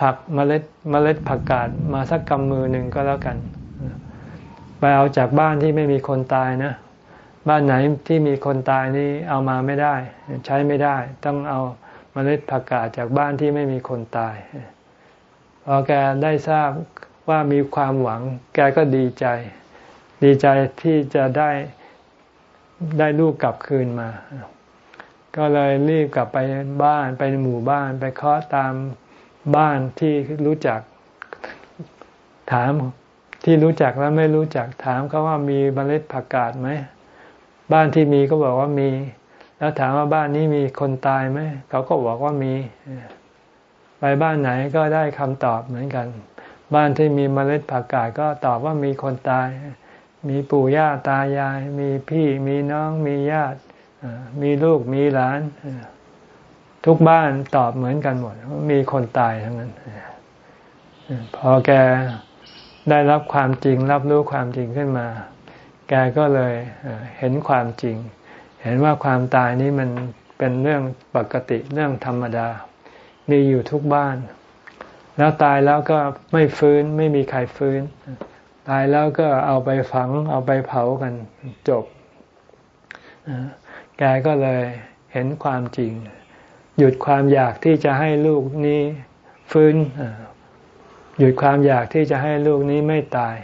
ผักเมล็ดเมล็ดผักกาดมาสักกำมือหนึ่งก็แล้วกัน ไปเอาจากบ้านที่ไม่มีคนตายนะ บ้านไหนที่มีคนตายนี่เอามาไม่ได้ ใช้ไม่ได้ ต้องเอาเมล็ดผักกาดจากบ้านที่ไม่มีคนตายพอแกได้ทราบว่ามีความหวัง แกก็ดีใจ ดีใจที่จะได้ได้ลูกกลับคืนมา ก็เลยรีบกลับไปบ้านไปหมู่บ้าน ไปเคาะตามบ้านที่รู้จักถามที่รู้จักแล้วไม่รู้จักถามเขาว่ามีเมล็ดผักกาดไหมบ้านที่มีก็บอกว่ามี แล้วถามว่าบ้านนี้มีคนตายไหมเขาก็บอกว่ามี ไปบ้านไหนก็ได้คำตอบเหมือนกัน บ้านที่มีเมล็ดผักกาดก็ตอบว่ามีคนตาย มีปู่ย่าตายาย มีพี่มีน้องมีญาติ มีลูกมีหลาน ทุกบ้านตอบเหมือนกันหมด มีคนตายทั้งนั้น พอแกได้รับความจริง รับรู้ความจริงขึ้นมา แกก็เลยเห็นความจริง เห็นว่าความตายนี้มันเป็นเรื่องปกติเรื่องธรรมดา มีอยู่ทุกบ้าน แล้วตายแล้วก็ไม่ฟื้นไม่มีใครฟื้น ตายแล้วก็เอาไปฝัง เอาไปเผากันจบ แกก็เลยเห็นความจริง หยุดความอยากที่จะให้ลูกนี้ฟื้น หยุดความอยากที่จะให้ลูกนี้ไม่ตาย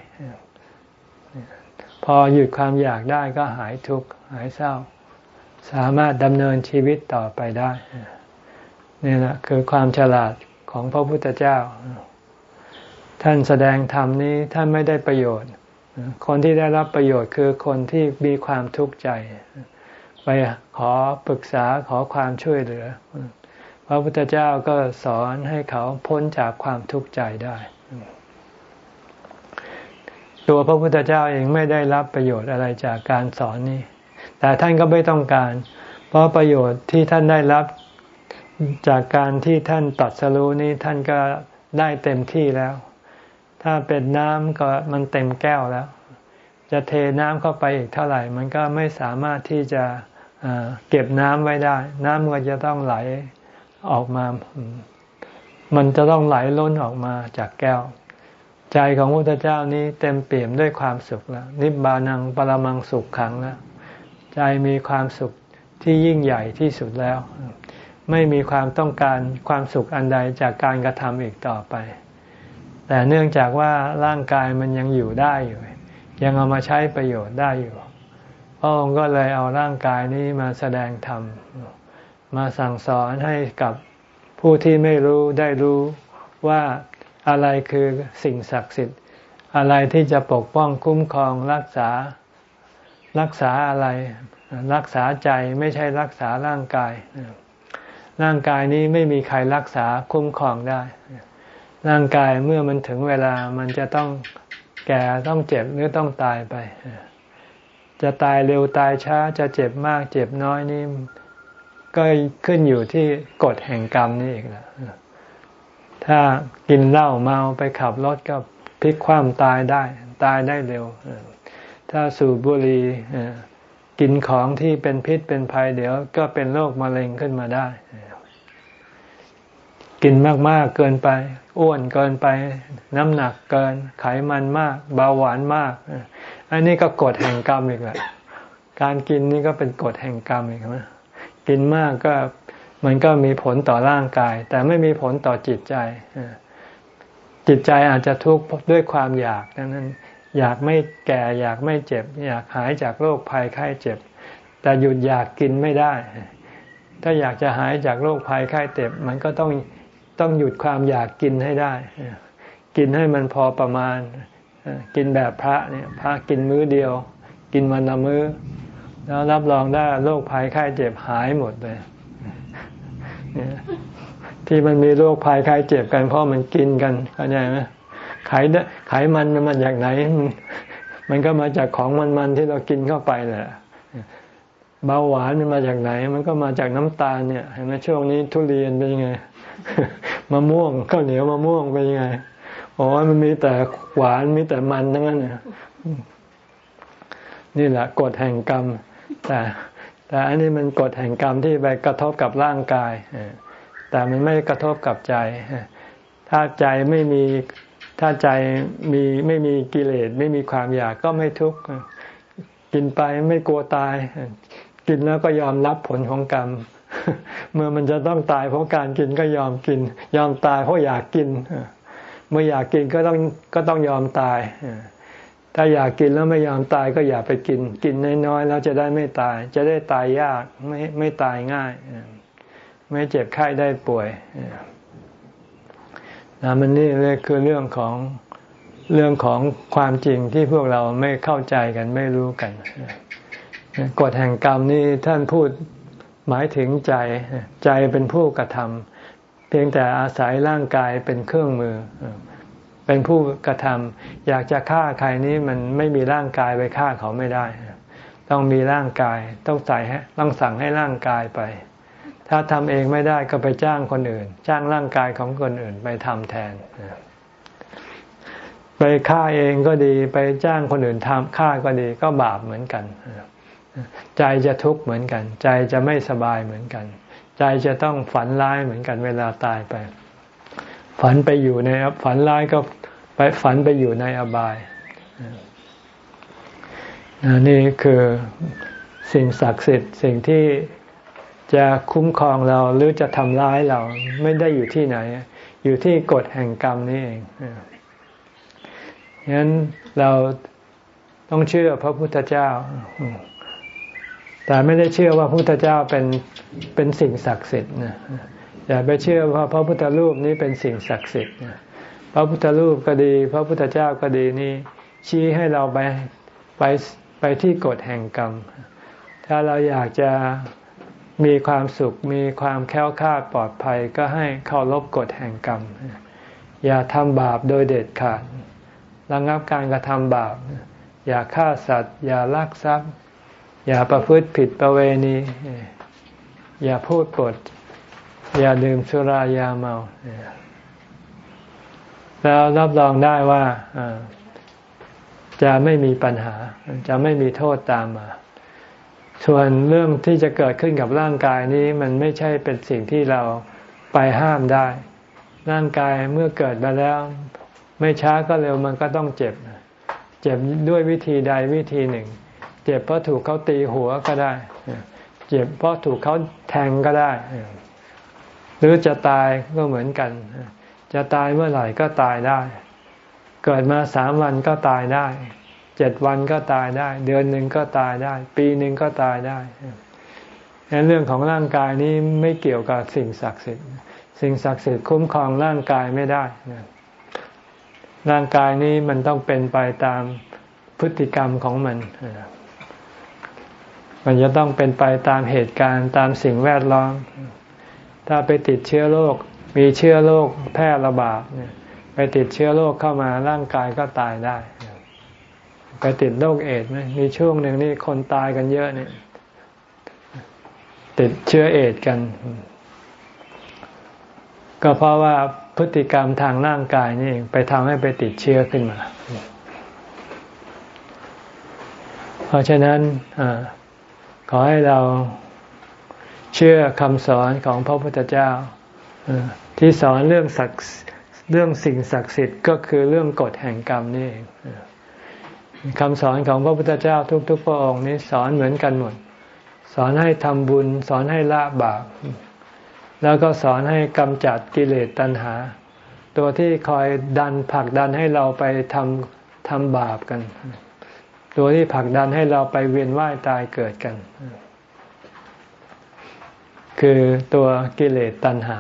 พอหยุดความอยากได้ก็หายทุกข์หายเศร้า สามารถดำเนินชีวิตต่อไปได้นี่แหละคือความฉลาดของพระพุทธเจ้า ท่านแสดงธรรมนี้ท่านไม่ได้ประโยชน์ คนที่ได้รับประโยชน์คือคนที่มีความทุกข์ใจ ไปขอปรึกษาขอความช่วยเหลือ พระพุทธเจ้าก็สอนให้เขาพ้นจากความทุกข์ใจได้ ตัวพระพุทธเจ้าเองไม่ได้รับประโยชน์อะไรจากการสอนนี้ แต่ท่านก็ไม่ต้องการ เพราะประโยชน์ที่ท่านได้รับจากการที่ท่านตัดสรู้นี้ท่านก็ได้เต็มที่แล้ว ถ้าเป็นน้ำก็มันเต็มแก้วแล้ว จะเทน้ำเข้าไปอีกเท่าไหร่ มันก็ไม่สามารถที่จะ เก็บน้ำไว้ได้ น้ำก็จะต้องไหลออกมา มันจะต้องไหลล้นออกมาจากแก้ว ใจของพระพุทธเจ้านี้เต็มเปี่ยมด้วยความสุขแล้ว นิบานังปรมังสุขขังแล้วใจมีความสุขที่ยิ่งใหญ่ที่สุดแล้ว ไม่มีความต้องการความสุขอันใดจากการกระทำอีกต่อไป แต่เนื่องจากว่าร่างกายมันยังอยู่ได้อยู่ ยังเอามาใช้ประโยชน์ได้อยู่ พระองค์ก็เลยเอาร่างกายนี้มาแสดงธรรม มาสั่งสอนให้กับผู้ที่ไม่รู้ได้รู้ว่าอะไรคือสิ่งศักดิ์สิทธิ์ อะไรที่จะปกป้องคุ้มครองรักษารักษาอะไร รักษาใจไม่ใช่รักษาร่างกาย ร่างกายนี้ไม่มีใครรักษาคุ้มครองได้ ร่างกายเมื่อมันถึงเวลามันจะต้องแก่ต้องเจ็บหรือต้องตายไป จะตายเร็วตายช้าจะเจ็บมากเจ็บน้อยนี่ก็ขึ้นอยู่ที่กฎแห่งกรรมนี่เองแหละถ้ากินเหล้าเมาไปขับรถก็พลิกคว่ำตายได้ ตายได้เร็ว ถ้าสูบบุหรี่กินของที่เป็นพิษเป็นภัยเดี๋ยว ก็เป็นโรคมะเร็งขึ้นมาได้ กินมาก ๆ เกินไป อ้วนเกินไป น้ำหนักเกิน ไขมันมาก เบาหวานมาก อันนี้ก็กฎแห่งกรรมอีกแหละ การกินนี่ก็เป็นกฎแห่งกรรมอีกนะกินมากก็มันก็มีผลต่อร่างกาย แต่ไม่มีผลต่อจิตใจ จิตใจอาจจะทุกข์ด้วยความอยากดังนั้น อยากไม่แก่อยากไม่เจ็บ อยากหายจากโรคภัยไข้เจ็บ แต่หยุดอยากกินไม่ได้ ถ้าอยากจะหายจากโรคภัยไข้เจ็บ มันก็ต้องต้องหยุดความอยากกินให้ได้ กินให้มันพอประมาณ กินแบบพระเนี่ยพระกินมื้อเดียว กินวันละมื้อ แล้วรับรองได้โรคภัยไข้เจ็บหายหมดเลยที่มันมีโรคภัยไข้เจ็บกันเพราะมันกินกันเข้าใจไหมไขไขมันมันจากไหน มันก็มาจากของมันๆที่เรากินเข้าไปแหละเบาหวานมันมาจากไหน มันก็มาจากน้ำตาลเนี่ยเห็นไหมช่วงนี้ทุเรียนเป็นยังไงมะม่วงข้าวเหนียวมะม่วงเป็นยังไง อ๋อมันมีแต่หวานมีแต่มันทั้งนั้นเนี่ยนี่แหละกฎแห่งกรรม แต่แต่อันนี้มันกฎแห่งกรรมที่ไปกระทบกับร่างกายแต่มันไม่กระทบกับใจ ถ้าใจไม่มีถ้าใจมีไม่มีกิเลสไม่มีความอยากก็ไม่ทุกข์กินไปไม่กลัวตาย กินแล้วก็ยอมรับผลของกรรม เมื่อมันจะต้องตายเพราะการกินก็ยอมกิน ยอมตายเพราะอยากกิน เมื่ออยากกินก็ต้องก็ต้องยอมตาย ถ้าอยากกินแล้วไม่ยอมตายก็อย่าไปกิน กินน้อยๆแล้วจะได้ไม่ตาย จะได้ตายยากไม่ไม่ตายง่าย ไม่เจ็บไข้ได้ป่วยนะมันนี่เลยคือเรื่องของเรื่องของความจริงที่พวกเราไม่เข้าใจกันไม่รู้กันกฎแห่งกรรมนี่ท่านพูดหมายถึงใจใจเป็นผู้กระทำ เพียงแต่อาศัยร่างกายเป็นเครื่องมือ เป็นผู้กระทำอยากจะฆ่าใครนี้มันไม่มีร่างกายไปฆ่าเขาไม่ได้ ต้องมีร่างกายต้องใส่ต้องสั่งให้ร่างกายไป ถ้าทำเองไม่ได้ก็ไปจ้างคนอื่น จ้างร่างกายของคนอื่นไปทำแทนไปฆ่าเองก็ดีไปจ้างคนอื่นทำฆ่าก็ดีก็บาปเหมือนกัน ใจจะทุกข์เหมือนกัน ใจจะไม่สบายเหมือนกัน ใจจะต้องฝันร้ายเหมือนกันเวลาตายไป ฝันไปอยู่ในฝันร้ายก็ไปฝันไปอยู่ในอบายนี่คือสิ่งศักดิ์สิทธิ์สิ่งที่จะคุ้มครองเราหรือจะทำร้ายเราไม่ได้อยู่ที่ไหน อยู่ที่กฎแห่งกรรมนี่เองฉะนั้นเราต้องเชื่อพระพุทธเจ้า แต่ไม่ได้เชื่อว่าพระพุทธเจ้าเป็นเป็นสิ่งศักดิ์สิทธิ์นะอย่าไปเชื่อว่าพระพุทธรูปนี้เป็นสิ่งศักดิ์สิทธิ์พระพุทธรูปก็ดี พระพุทธเจ้าก็ดีนี่ชี้ให้เราไปไปไปที่กฎแห่งกรรม ถ้าเราอยากจะมีความสุขมีความแค้วคาดปลอดภัยก็ให้เคารพกฎแห่งกรรม อย่าทำบาปโดยเด็ดขาดระงับการกระทำบาป อย่าฆ่าสัตว์ อย่าลักทรัพย์ อย่าประพฤติผิดประเวณี อย่าพูดปด อย่าดื่มสุรายาเมา แล้วรับรองได้ว่าจะไม่มีปัญหา จะไม่มีโทษตามมา ส่วนเรื่องที่จะเกิดขึ้นกับร่างกายนี้มันไม่ใช่เป็นสิ่งที่เราไปห้ามได้ ร่างกายเมื่อเกิดมาแล้ว ไม่ช้าก็เร็วมันก็ต้องเจ็บ เจ็บด้วยวิธีใดวิธีหนึ่ง เจ็บเพราะถูกเขาตีหัวก็ได้ เจ็บเพราะถูกเขาแทงก็ได้ หรือจะตายก็เหมือนกัน จะตายเมื่อไหร่ก็ตายได้ เกิดมาสามวันก็ตายได้ เจ็ดวันก็ตายได้ เดือนหนึ่งก็ตายได้ ปีหนึ่งก็ตายได้ดังนั้นเรื่องของร่างกายนี้ไม่เกี่ยวกับสิ่งศักดิ์สิทธิ์ สิ่งศักดิ์สิทธิ์คุ้มครองร่างกายไม่ได้ร่างกายนี้มันต้องเป็นไปตามพฤติกรรมของมัน มันจะต้องเป็นไปตามเหตุการณ์ตามสิ่งแวดล้อม ถ้าไปติดเชื้อโรค มีเชื้อโรคแพร่ระบาดไปติดเชื้อโรคเข้ามาร่างกายก็ตายได้ ไปติดโรคเอดไหมมีช่วงหนึ่งนี่คนตายกันเยอะเนี่ย ติดเชื้อเอดกัน ก็เพราะว่าพฤติกรรมทางร่างกายนี่ไปทำให้ไปติดเชื้อขึ้นมา เพราะฉะนั้นอ ขอให้เราเชื่อคำสอนของพระพุทธเจ้าที่สอนเรื่องศักเรื่องสิ่งศักดิ์สิทธิ์ก็คือเรื่องกฎแห่งกรรมนี่เองคำสอนของพระพุทธเจ้าทุกๆพระองค์นี้สอนเหมือนกันหมด สอนให้ทำบุญ สอนให้ละบาปแล้วก็สอนให้กำจัดกิเลสตัณหา ตัวที่คอยดันผลักดันให้เราไปทำทำบาปกัน ตัวที่ผลักดันให้เราไปเวียนว่ายตายเกิดกัน คือตัวกิเลสตัณหา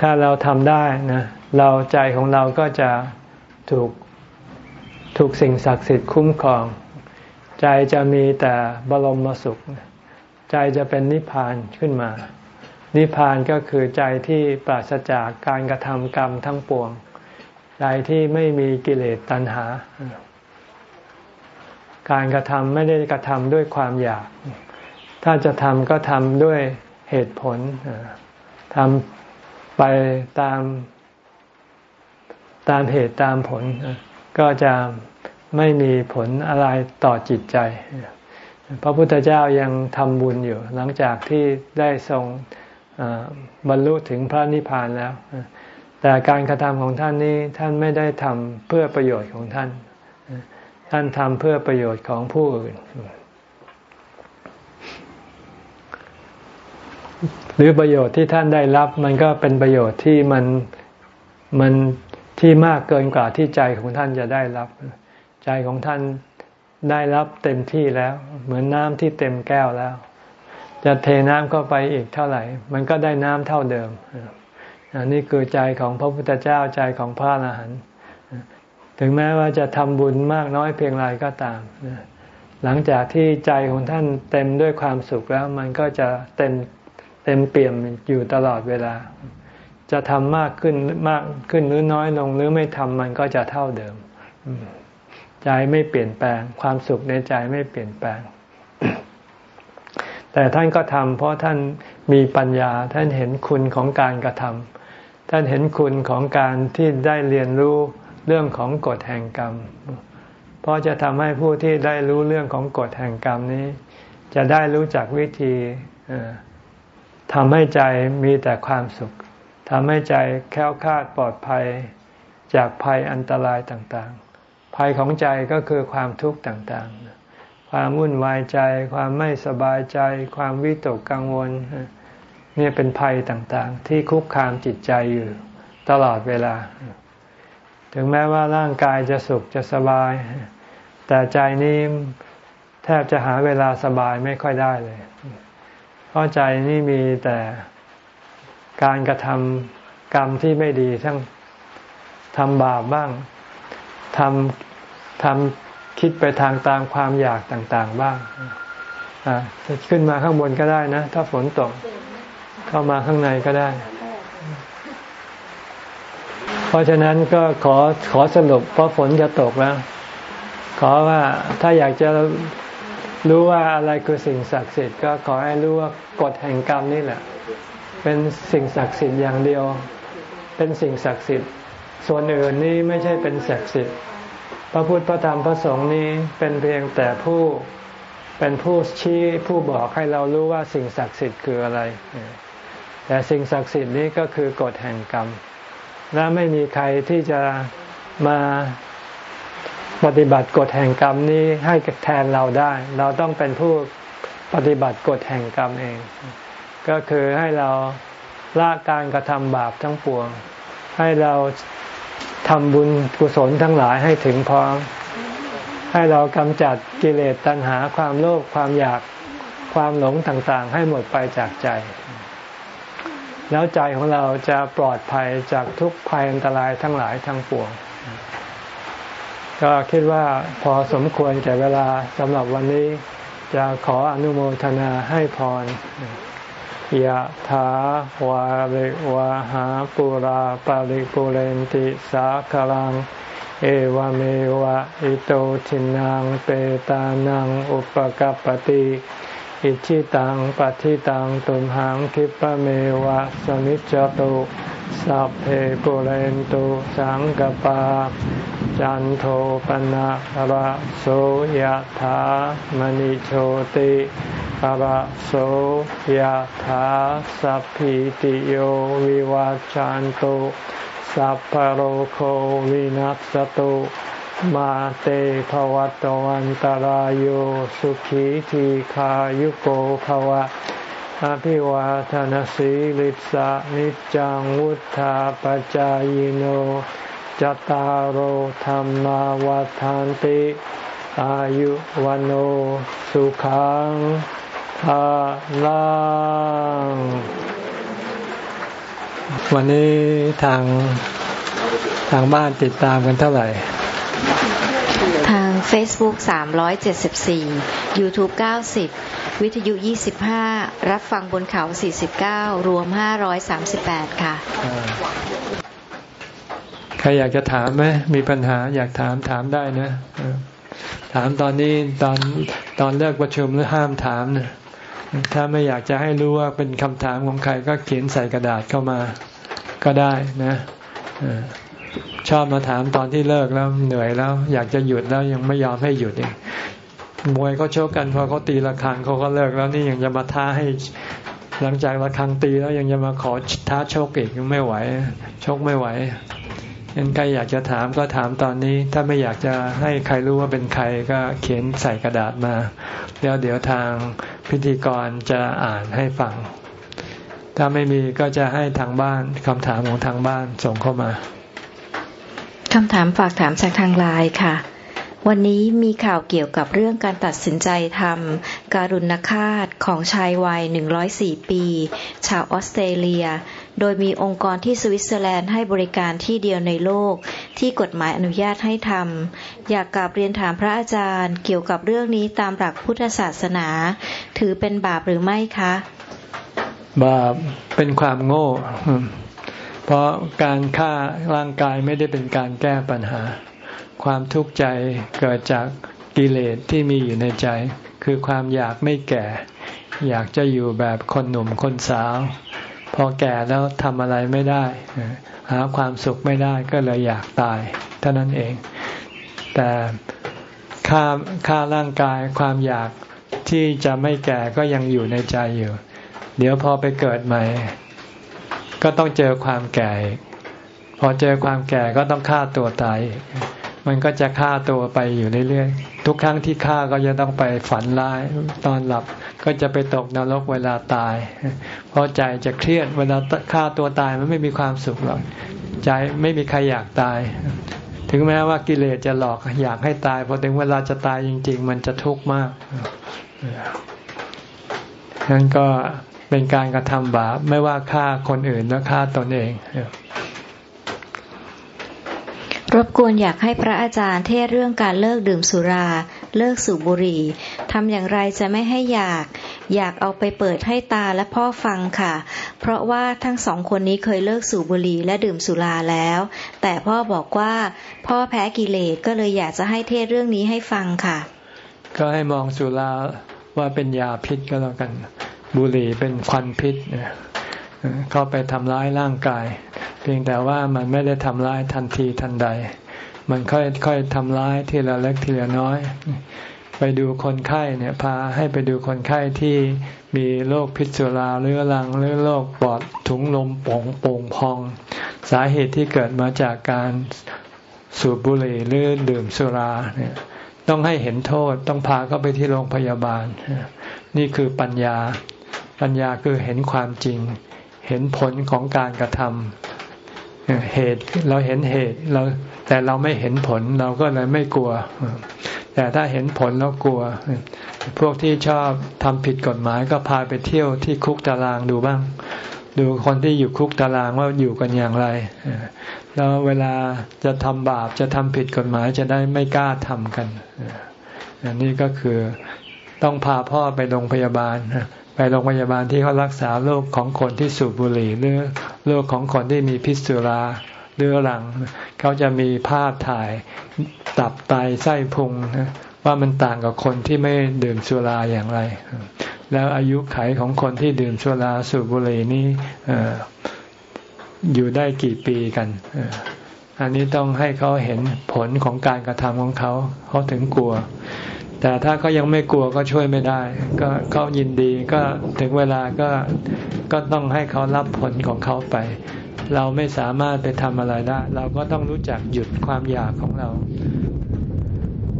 ถ้าเราทำได้นะเราใจของเราก็จะถูกถูกสิ่งศักดิ์สิทธิ์คุ้มครอง ใจจะมีแต่บรมสุข ใจจะเป็นนิพพานขึ้นมา นิพพานก็คือใจที่ปราศจากการกระทำกรรมทั้งปวง ใจที่ไม่มีกิเลสตัณหา การกระทำไม่ได้กระทำด้วยความอยาก ถ้าจะทำก็ทำด้วยเหตุผลทำไปตามตามเหตุตามผล ก็จะไม่มีผลอะไรต่อจิตใจ พระพุทธเจ้ายังทำบุญอยู่ หลังจากที่ได้ทรงบรรลุถึงพระนิพพานแล้ว แต่การกระทำของท่านนี้ท่านไม่ได้ทำเพื่อประโยชน์ของท่าน ท่านทำเพื่อประโยชน์ของผู้อื่น หรือประโยชน์ที่ท่านได้รับ มันก็เป็นประโยชน์ที่มันมันที่มากเกินกว่าที่ใจของท่านจะได้รับ ใจของท่านได้รับเต็มที่แล้ว เหมือนน้ำที่เต็มแก้วแล้ว จะเทน้ำเข้าไปอีกเท่าไหร่ มันก็ได้น้ำเท่าเดิมอั นนี้คือใจของพระพุทธเจ้าใจของพระอรหันต์ถึงแม้ว่าจะทำบุญมากน้อยเพียงไรก็ตามหลังจากที่ใจของท่านเต็มด้วยความสุขแล้ว มันก็จะเต็มเต็มเปี่ยมอยู่ตลอดเวลา จะทำมากขึ้นมากขึ้นหรือน้อยลงหรือไม่ทำมันก็จะเท่าเดิม ใจไม่เปลี่ยนแปลง ความสุขในใจไม่เปลี่ยนแปลง แต่ท่านก็ทำเพราะท่านมีปัญญาท่านเห็นคุณของการกระทำ ท่านเห็นคุณของการที่ได้เรียนรู้เรื่องของกฎแห่งกรรม เพราะจะทำให้ผู้ที่ได้รู้เรื่องของกฎแห่งกรรมนี้ จะได้รู้จักวิธีทำให้ใจมีแต่ความสุขทำให้ใจแค้วคาดปลอดภัยจากภัยอันตรายต่างๆ ภัยของใจก็คือความทุกข์ต่างๆ ความวุ่นวายใจ ความไม่สบายใจ ความวิตกกังวล นี่เป็นภัยต่างๆ ที่คุกคามจิตใจอยู่ ตลอดเวลา ถึงแม้ว่าร่างกายจะสุขจะสบาย แต่ใจนี้แทบจะหาเวลาสบายไม่ค่อยได้เลย เพราะใจนี่มีแต่การกระทำกรรมที่ไม่ดีทั้งทำบาปบ้างทำทำคิดไปทางตามความอยากต่าง ๆ บ้าง ขึ้นมาข้างบนก็ได้นะ ถ้าฝนตก เข้ามาข้างในก็ได้ เพราะฉะนั้นก็ขอขอสรุปเพราะฝนจะตกแล้ว ขอว่าถ้าอยากจะรู้ว่าอะไรคือสิ่งศักดิ์สิทธิ์ก็ขอให้รู้ว่ากฎแห่งกรรมนี่แหละ เป็นสิ่งศักดิ์สิทธิ์อย่างเดียว เป็นสิ่งศักดิ์สิทธิ์ ส่วนอื่นนี่ไม่ใช่เป็นศักดิ์สิทธิ์พระพุทธพระธรรมพระสงฆ์นี้เป็นเพียงแต่ผู้เป็นผู้ชี้ผู้บอกให้เรารู้ว่าสิ่งศักดิ์สิทธิ์คืออะไร แต่สิ่งศักดิ์สิทธิ์นี้ก็คือกฎแห่งกรรม และไม่มีใครที่จะมาปฏิบัติกฎแห่งกรรมนี้ให้แทนเราได้ เราต้องเป็นผู้ปฏิบัติกฎแห่งกรรมเอง ก็คือให้เราละการกระทำบาปทั้งปวง ให้เราทำบุญกุศลทั้งหลายให้ถึงพร้อม ให้เรากำจัดกิเลสตัณหาความโลภความอยากความหลงต่างๆ ให้หมดไปจากใจ แล้วใจของเราจะปลอดภัยจากทุกภัยอันตรายทั้งหลายทั้งปวง ก็คิดว่าพอสมควรแก่เวลาสำหรับวันนี้จะขออนุโมทนาให้พรยะถาวาริวะหาปุราปาริปุเรนติสาคลัง เอวเมวะอิโตทินังเปตานังอุปกัปติ อิชิตังปฏิตังตุมหังคิปะเมวะสมิจจตุสัพเพปุเรนตุสังกปา จันโทปนะระโสยธามณิโชติระโสยธาสัพพิติโยวิวัจจันตุสัพพโรโควินัสตุ มาเตภวัตวันตารโยสุขีทีขายุโกภวะอภิวาทนสีลิสะนิจังวุธาปจายโนจตารโธรรมวาทานติ อายุวันโอสุขังภาลังวันนี้ทางทางบ้านติดตามกันเท่าไหร่ Facebook 374 YouTube 90 วิทยุ 25 รับฟังบนเขา 49 รวม 538 ค่ะ ใครอยากจะถามไหมมีปัญหาอยากถามถามได้นะ ถามตอนนี้ตอนตอนเลิกประชุมแล้วห้ามถามนะถ้าไม่อยากจะให้รู้ว่าเป็นคำถามของใครก็เขียนใส่กระดาษเข้ามาก็ได้นะ ชอบมาถามตอนที่เลิกแล้วเหนื่อยแล้ว อยากจะหยุดแล้วยังไม่ยอมให้หยุดเองมวยเขาชกกันพอเขาตีระฆังเขาก็เลิกแล้วนี่ยังจะมาท้าให้หลังจากระฆังตีแล้วยังจะมาขอท้าชกอีกยังไม่ไหวชกไม่ไหวยังใครอยากจะถามก็ถามตอนนี้ ถ้าไม่อยากจะให้ใครรู้ว่าเป็นใครก็เขียนใส่กระดาษมา แล้วเดี๋ยวทางพิธีกรจะอ่านให้ฟัง ถ้าไม่มีก็จะให้ทางบ้านคำถามของทางบ้านส่งเข้ามา คำถามฝากถามจากทางไลน์ค่ะ วันนี้มีข่าวเกี่ยวกับเรื่องการตัดสินใจทำการุณคาตของชายวัย 104 ปี ชาวออสเตรเลีย โดยมีองค์กรที่สวิตเซอร์แลนด์ให้บริการที่เดียวในโลก ที่กฎหมายอนุญาตให้ทำอยากกลับเรียนถามพระอาจารย์ เกี่ยวกับเรื่องนี้ตามหลักพุทธศาสนา ถือเป็นบาปหรือไม่คะ บาปเป็นความโง่ เพราะการฆ่าร่างกายไม่ได้เป็นการแก้ปัญหา ความทุกข์ใจเกิดจากกิเลสที่มีอยู่ในใจ คือความอยากไม่แก่ อยากจะอยู่แบบคนหนุ่มคนสาว พอแก่แล้วทำอะไรไม่ได้ หาความสุขไม่ได้ก็เลยอยากตายเท่านั้นเอง แต่ค่าค่าร่างกายความอยากที่จะไม่แก่ก็ยังอยู่ในใจอยู่ เดี๋ยวพอไปเกิดใหม่ ก็ต้องเจอความแก่พอเจอความแก่ก็ต้องฆ่าตัวตายมันก็จะฆ่าตัวไปอยู่เรื่อยๆทุกครั้งที่ฆ่าก็จะต้องไปฝันร้ายตอนหลับก็จะไปตกนรกเวลาตาย เพราะใจจะเครียดเวลาฆ่าตัวตายมันไม่มีความสุขหรอกใจไม่มีใครอยากตาย ถึงแม้ว่ากิเลสจะหลอกอยากให้ตายพอถึงเวลาจะตายจริง ๆ มันจะทุกข์มากนั้นก็ เป็นการกระทำบาปไม่ว่าฆ่าคนอื่นและฆ่าตนเองรบกวนอยากให้พระอาจารย์เทศเรื่องการเลิกดื่มสุรา เลิกสูบบุหรี่ทำอย่างไรจะไม่ให้อยาก อยากเอาไปเปิดให้ตาและพ่อฟังค่ะ เพราะว่าทั้งสองคนนี้เคยเลิกสูบบุหรี่และดื่มสุราแล้ว แต่พ่อบอกว่าพ่อแพ้กิเลสก็เลยอยากจะให้เทศเรื่องนี้ให้ฟังค่ะ ก็ให้มองสุราว่าเป็นยาพิษก็แล้วกัน บุหรี่เป็นควันพิษเข้าไปทำร้ายร่างกาย เพียงแต่ว่ามันไม่ได้ทำร้ายทันทีทันใด มันค่อยๆทำร้ายทีละเล็กทีละน้อย ไปดูคนไข้เนี่ยพาให้ไปดูคนไข้ที่มีโรคพิษสุราเรื้อรังหรือโรคปอดถุงลมป่งโป่งพอง สาเหตุที่เกิดมาจากการสูบบุหรี่หรือดื่มสุราเนี่ยต้องให้เห็นโทษต้องพาเขาไปที่โรงพยาบาล นี่คือปัญญา ปัญญาคือเห็นความจริง เห็นผลของการกระทำเหตุเราเห็นเหตุเราแต่เราไม่เห็นผลเราก็เลยไม่กลัว แต่ถ้าเห็นผลเรากลัว พวกที่ชอบทำผิดกฎหมายก็พาไปเที่ยวที่คุกตารางดูบ้าง ดูคนที่อยู่คุกตารางว่าอยู่กันอย่างไรแล้วเวลาจะทำบาปจะทำผิดกฎหมายจะได้ไม่กล้าทำกันอันนี้ก็คือต้องพาพ่อไปโรงพยาบาล ไปโรงพยาบาลที่เขารักษาโรคของคนที่สูบบุหรี่หรือโรคของคนที่มีพิษสุราเรื้อรัง เขาจะมีภาพถ่ายตับไตไส้พุงนะว่ามันต่างกับคนที่ไม่ดื่มสุราอย่างไร แล้วอายุไขของคนที่ดื่มสุราสูบบุหรี่นี่อยู่ได้กี่ปีกันอันนี้ต้องให้เขาเห็นผลของการกระทำของเขาเขาถึงกลัว แต่ถ้าเขายังไม่กลัวก็ช่วยไม่ได้ ก็เขายินดีก็ถึงเวลาก็ก็ต้องให้เขารับผลของเขาไป เราไม่สามารถไปทำอะไรได้ เราก็ต้องรู้จักหยุดความอยากของเรา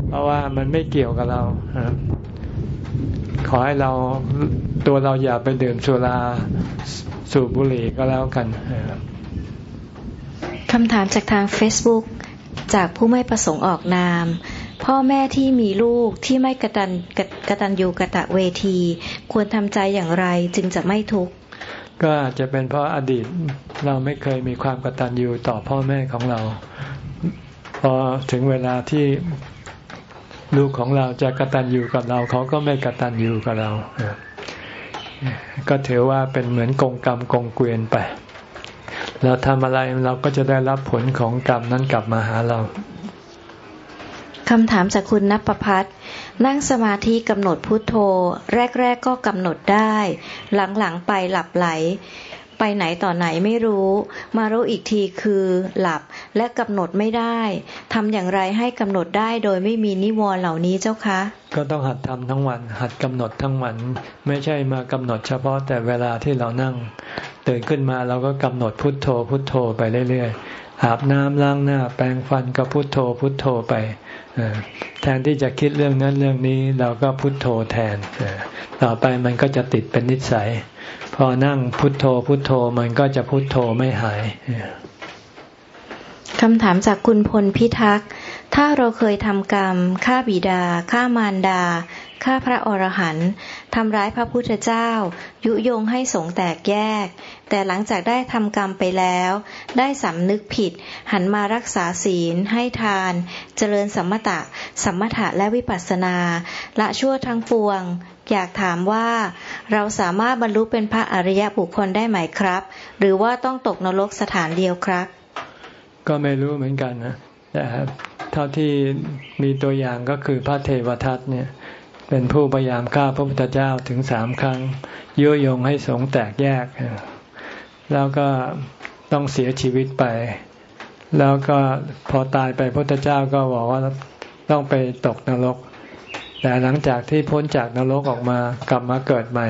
เพราะว่ามันไม่เกี่ยวกับเราขอให้เราตัวเราอย่าไปดื่มสุราสูบบุหรี่ก็แล้วกันคำถามจากทาง Facebook จากผู้ไม่ประสงค์ออกนาม พ่อแม่ที่มีลูกที่ไม่กระตันกระตันยูกระตะเวที ควรทำใจอย่างไรจึงจะไม่ทุกข์ก็อาจจะเป็นเพราะอดีตเราไม่เคยมีความกตัญญูต่อพ่อแม่ของเรา พอถึงเวลาที่ลูกของเราจะกตัญญูกับเรา เขาก็ไม่กตัญญูกับเรา ก็ถือว่าเป็นเหมือนกงกรรมกงเกวียนไป เราทำอะไรเราก็จะได้รับผลของกรรมนั้นกลับมาหาเรา คำถามจากคุณนับประพัฒนั่งสมาธิกำหนดพุทโธ แรก ๆ ก็กำหนดได้ หลัง ๆ ไปหลับไหล ไปไหนต่อไหนไม่รู้ มารู้อีกทีคือหลับและกำหนดไม่ได้ทำอย่างไรให้กำหนดได้โดยไม่มีนิวรณ์เหล่านี้เจ้าคะ ก็ต้องหัดทำทั้งวัน หัดกำหนดทั้งวัน ไม่ใช่มากำหนดเฉพาะแต่เวลาที่เรานั่งตื่นขึ้นมาเราก็กำหนดพุทโธพุทโธไปเรื่อยๆ อาบน้ำล้างหน้า แปรงฟันก็พุทโธพุทโธไปแทนที่จะคิดเรื่องนั้นเรื่องนี้เราก็พุโทโธแทนต่อไปมันก็จะติดเป็นนิสัย พอนั่งพุโทโธพุโทโธมันก็จะพุโทโธไม่หายคำถามจากคุณพลพิทักษ์ ถ้าเราเคยทำกรรมฆ่าบิดาฆ่ามารดาฆ่าพระอรหันต์ทำร้ายพระพุทธเจ้า ยุยงให้สงแตกแยก แต่หลังจากได้ทำกรรมไปแล้ว ได้สำนึกผิด หันมารักษาศีล ให้ทาน เจริญสัมมตะ สัมมถะและวิปัสสนา ละชั่วทั้งปวง อยากถามว่า เราสามารถบรรลุเป็นพระอริยบุคคลได้ไหมครับ หรือว่าต้องตกนรกสถานเดียวครับ ก็ไม่รู้เหมือนกันนะแต่เท่าที่มีตัวอย่างก็คือพระเทวทัตเนี่ยเป็นผู้พยายามฆ่าพระพุทธเจ้าถึงสามครั้งยุยงให้สงแตกแยก แล้วก็ต้องเสียชีวิตไป แล้วก็พอตายไปพระพุทธเจ้าก็บอกว่าต้องไปตกนรก แต่หลังจากที่พ้นจากนรกออกมากลับมาเกิดใหม่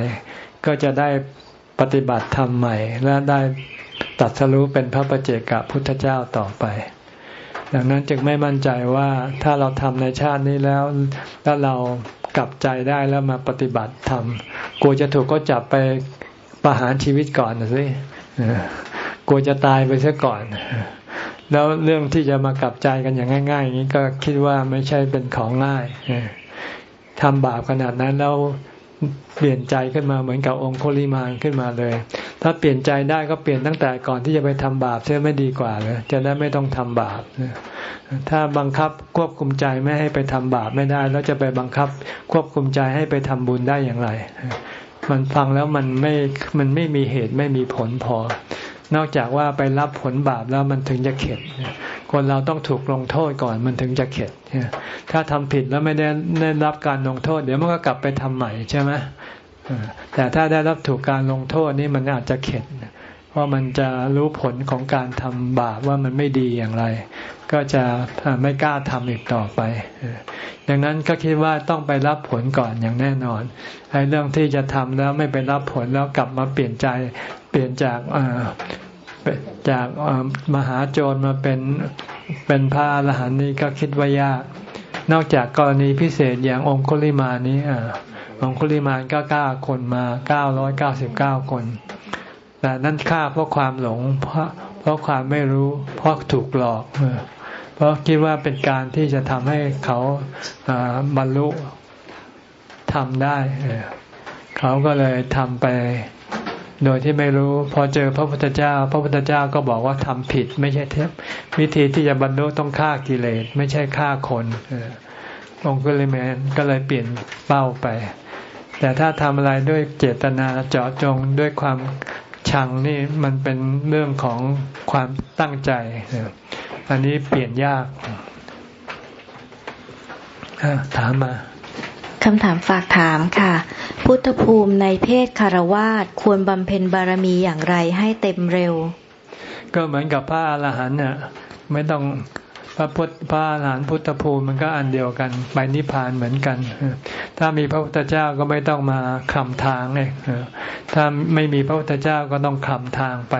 ก็จะได้ปฏิบัติธรรมใหม่ และได้ตัดสรู้เป็นพระประเจกับพุทธเจ้าต่อไป ดังนั้นจึงไม่มั่นใจว่าถ้าเราทำในชาตินี้แล้วแล้วเรากลับใจได้แล้วมาปฏิบัติทำกลัวจะถูกก็จับไปประหารชีวิตก่อนนะสิ กลัวจะตายไปซะก่อน แล้วเรื่องที่จะมากลับใจกันอย่างง่าย ๆ อย่างนี้ก็คิดว่าไม่ใช่เป็นของง่ายทำบาปขนาดนั้นแล้วเปลี่ยนใจขึ้นมาเหมือนกับองค์โคลิมานขึ้นมาเลย ถ้าเปลี่ยนใจได้ก็เปลี่ยนตั้งแต่ก่อนที่จะไปทำบาปเชื่อไม่ดีกว่าเลยจะได้ไม่ต้องทำบาปถ้าบังคับควบคุมใจไม่ให้ไปทำบาปไม่ได้ แล้วจะไปบังคับควบคุมใจให้ไปทำบุญได้อย่างไร มันฟังแล้วมันไม่มันไม่มีเหตุไม่มีผลพอ นอกจากว่าไปรับผลบาปแล้วมันถึงจะเข็ดคนเราต้องถูกลงโทษก่อนมันถึงจะเข็ดถ้าทำผิดแล้วไม่ได้ได้รับการลงโทษ เดี๋ยวมันก็กลับไปทำใหม่ใช่ไหมแต่ถ้าได้รับถูกการลงโทษนี่มันอาจจะเข็ดเพราะมันจะรู้ผลของการทำบาปว่ามันไม่ดีอย่างไร ก็จะไม่กล้าทำอีกต่อไป ดังนั้นก็คิดว่าต้องไปรับผลก่อนอย่างแน่นอนไอ้เรื่องที่จะทำแล้วไม่ไปรับผลแล้วกลับมาเปลี่ยนใจเปลี่ยนจากจากมหาโจรมาเป็นเป็นพระอรหันต์นี่ก็คิดว่ายาก นอกจากกรณีพิเศษอย่างองคุลิมานี้องคุลิมานก็ก้าคนมาเก้าร้อยเก้าสิบเก้าคน แต่นั่นฆ่าเพราะความหลงเพราะเพราะความไม่รู้ เพราะถูกหลอก เพราะคิดว่าเป็นการที่จะทำให้เขาบรรลุทำได้ เขาก็เลยทำไป โดยที่ไม่รู้ พอเจอพระพุทธเจ้า พระพุทธเจ้าก็บอกว่าทำผิด ไม่ใช่เทพวิธีที่จะบรรลุต้องฆ่ากิเลสไม่ใช่ฆ่าคนองค์กุลิแมนก็เลยเปลี่ยนเป้าไป แต่ถ้าทำอะไรด้วยเจตนาเจาะจงด้วยความ ชังนี่มันเป็นเรื่องของความตั้งใจ อันนี้เปลี่ยนยากถามมาคำถามฝากถามค่ะ พุทธภูมิในเพศคารวาสควรบำเพ็ญบารมีอย่างไรให้เต็มเร็ว ก็เหมือนกับพระอรหันต์เนี่ยไม่ต้อง พระพุทธพระอรหันต์พุทธภูมิมันก็อันเดียวกันไปนิพพานเหมือนกัน ถ้ามีพระพุทธเจ้าก็ไม่ต้องมาคำทางเลยถ้าไม่มีพระพุทธเจ้าก็ต้องคำทางไป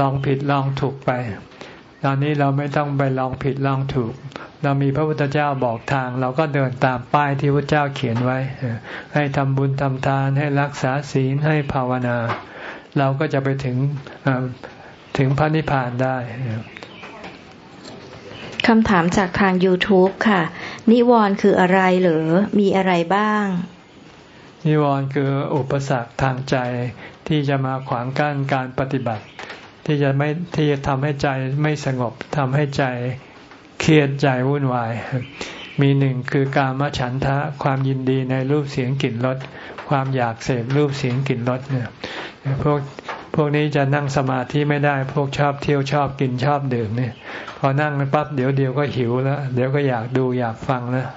ลองผิดลองถูกไป ตอนนี้เราไม่ต้องไปลองผิดลองถูก เรามีพระพุทธเจ้าบอกทาง เราก็เดินตามป้ายที่พระเจ้าเขียนไว้ ให้ทำบุญทำทานให้รักษาศีลให้ภาวนา เราก็จะไปถึงถึงพระนิพพานได้ คำถามจากทาง YouTube ค่ะ นิวรณ์คืออะไรหรือมีอะไรบ้าง นิวรณ์คืออุปสรรคทางใจที่จะมาขวางกั้นการปฏิบัติ ที่จะไม่ที่จะทำให้ใจไม่สงบทำให้ใจเครียดใจวุ่นวาย มีหนึ่งคือการมฉันทะความยินดีในรูปเสียงกลิ่นรสความอยากเสพรูปเสียงกลิ่นรสเนี่ยพวก พวกนี้จะนั่งสมาธิไม่ได้ พวกชอบเที่ยวชอบกินชอบดื่มเนี่ย พอนั่งปั๊บเดี๋ยวเดียวก็หิวแล้ว เดี๋ยวก็อยากดูอยากฟังแล้ว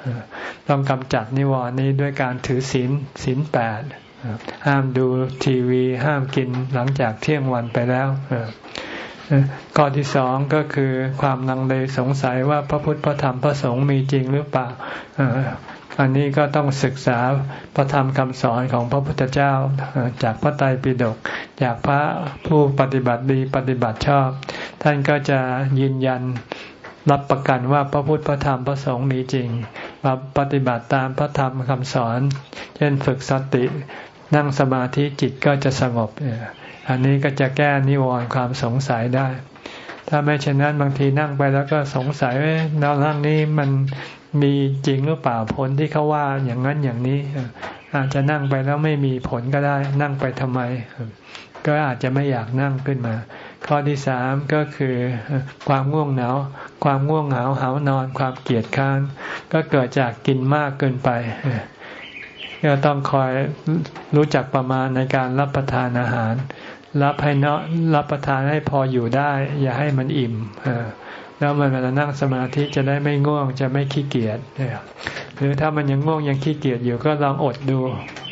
ต้องกำจัดนิวรณ์นี้ด้วยการถือศีลศีลแปดห้ามดูทีวี ห้ามกินหลังจากเที่ยงวันไปแล้วข้อที่สองก็คือความลังเลสงสัยว่าพระพุทธพระธรรมพระสงฆ์มีจริงหรือเปล่า อันนี้ก็ต้องศึกษาพระธรรมคำสอนของพระพุทธเจ้าจากพระไตรปิฎกจากพระผู้ปฏิบัติดีปฏิบัติชอบ ท่านก็จะยืนยันรับประกันว่าพระพุทธพระธรรมพระสงฆ์มีจริงมาปฏิบัติตามพระธรรมคำสอน เช่นฝึกสติ นั่งสมาธิจิตก็จะสงบ อันนี้ก็จะแก้นิวรณ์ความสงสัยได้ ถ้าไม่เช่นนั้นบางทีนั่งไปแล้วก็สงสัยว่าแนวร่างนี้มัน มีจริงหรือเปล่าผลที่เขาว่าอย่างนั้นอย่างนี้ อาจจะนั่งไปแล้วไม่มีผลก็ได้ นั่งไปทำไม ก็อาจจะไม่อยากนั่งขึ้นมา ข้อที่สามก็คือความง่วงเหงาความง่วงเหงาหานอน ความเกียดค้านก็เกิดจากกินมากเกินไปก็ต้องคอยรู้จักประมาณในการรับประทานอาหาร รับให้เนาะรับประทานให้พออยู่ได้ อย่าให้มันอิ่ม แล้วมันเวลานั่งสมาธิจะได้ไม่ง่วงจะไม่ขี้เกียจหรือถ้ามันยังง่วงยังขี้เกียจอยู่ก็ลองอดดู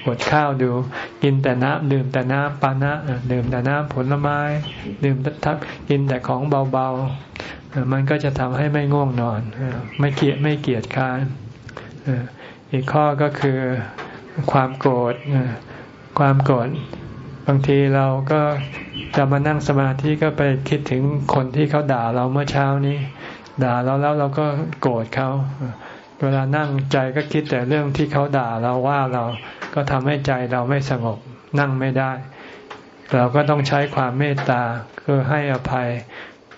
อดข้าวดู กินแต่น้ำดื่มแต่น้ำปานะดื่มแต่น้ำผลไม้ ดื่มทักกินแต่ของเบาๆ มันก็จะทำให้ไม่ง่วงนอน ไม่เกียจไม่เกียจค้านอีกข้อก็คือความโกรธความโกรธ บางทีเราก็จะมานั่งสมาธิก็ไปคิดถึงคนที่เขาด่าเราเมื่อเช้านี้ ด่าเราแล้วเราก็โกรธเขาเวลานั่งใจก็คิดแต่เรื่องที่เขาด่าเราว่าเราก็ทำให้ใจเราไม่สงบนั่งไม่ได้ เราก็ต้องใช้ความเมตตาคือให้อภัย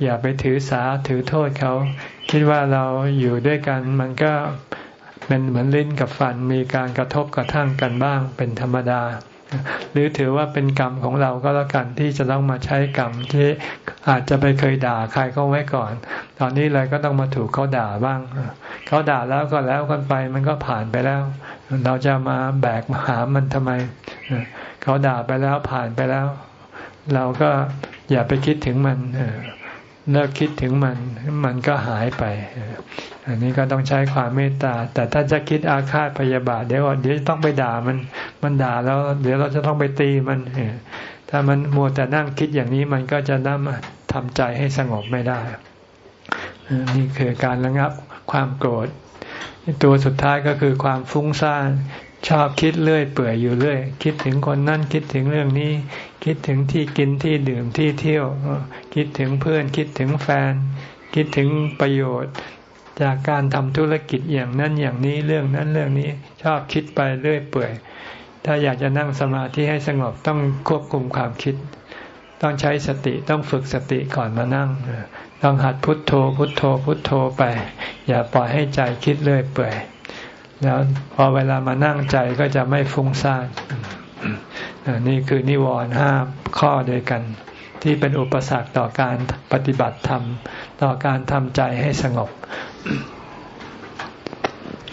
อย่าไปถือสาถือโทษเขา คิดว่าเราอยู่ด้วยกันมันก็เป็นเหมือนลิ้นกับฟันมีการกระทบกระทั่งกันบ้างเป็นธรรมดา หรือถือว่าเป็นกรรมของเราก็แล้วกันที่จะต้องมาใช้กรรมที่อาจจะไปเคยด่าใครเขาไว้ก่อน ตอนนี้เลยก็ต้องมาถูกเขาด่าบ้าง เขาด่าแล้วก็แล้วกันไป มันก็ผ่านไปแล้ว เราจะมาแบกมาหามันทำไม เขาด่าไปแล้วผ่านไปแล้ว เราก็อย่าไปคิดถึงมัน เลิกคิดถึงมัน มันก็หายไป อันนี้ก็ต้องใช้ความเมตตา แต่ถ้าจะคิดอาฆาตพยาบาทเดี๋ยวเดี๋ยวต้องไปด่ามัน มันด่าแล้ว เดี๋ยวเราจะต้องไปตีมัน ถ้ามันมัวแต่นั่งคิดอย่างนี้มันก็จะนั่งทำใจให้สงบไม่ได้ นี่คือการระงับความโกรธ ตัวสุดท้ายก็คือความฟุ้งซ่าน ชอบคิดเรื่อยเปื่อยอยู่เรื่อย คิดถึงคนนั่นคิดถึงเรื่องนี้ คิดถึงที่กินที่ดื่มที่เที่ยว คิดถึงเพื่อนคิดถึงแฟน คิดถึงประโยชน์ จากการทำธุรกิจอย่างนั้นอย่างนี้เรื่องนั้นเรื่องนี้ ชอบคิดไปเรื่อยเปื่อย ถ้าอยากจะนั่งสมาธิให้สงบต้องควบคุมความคิด ต้องใช้สติต้องฝึกสติก่อนมานั่ง ต้องหัดพุทโธพุทโธพุทโธไป อย่าปล่อยให้ใจคิดเรื่อยเปื่อย แล้วพอเวลามานั่งใจก็จะไม่ฟุ้งซ่านนี่คือนิวรณ์ห้าข้อเดียวกัน ที่เป็นอุปสรรคต่อการปฏิบัติธรรม ต่อการทำใจให้สงบ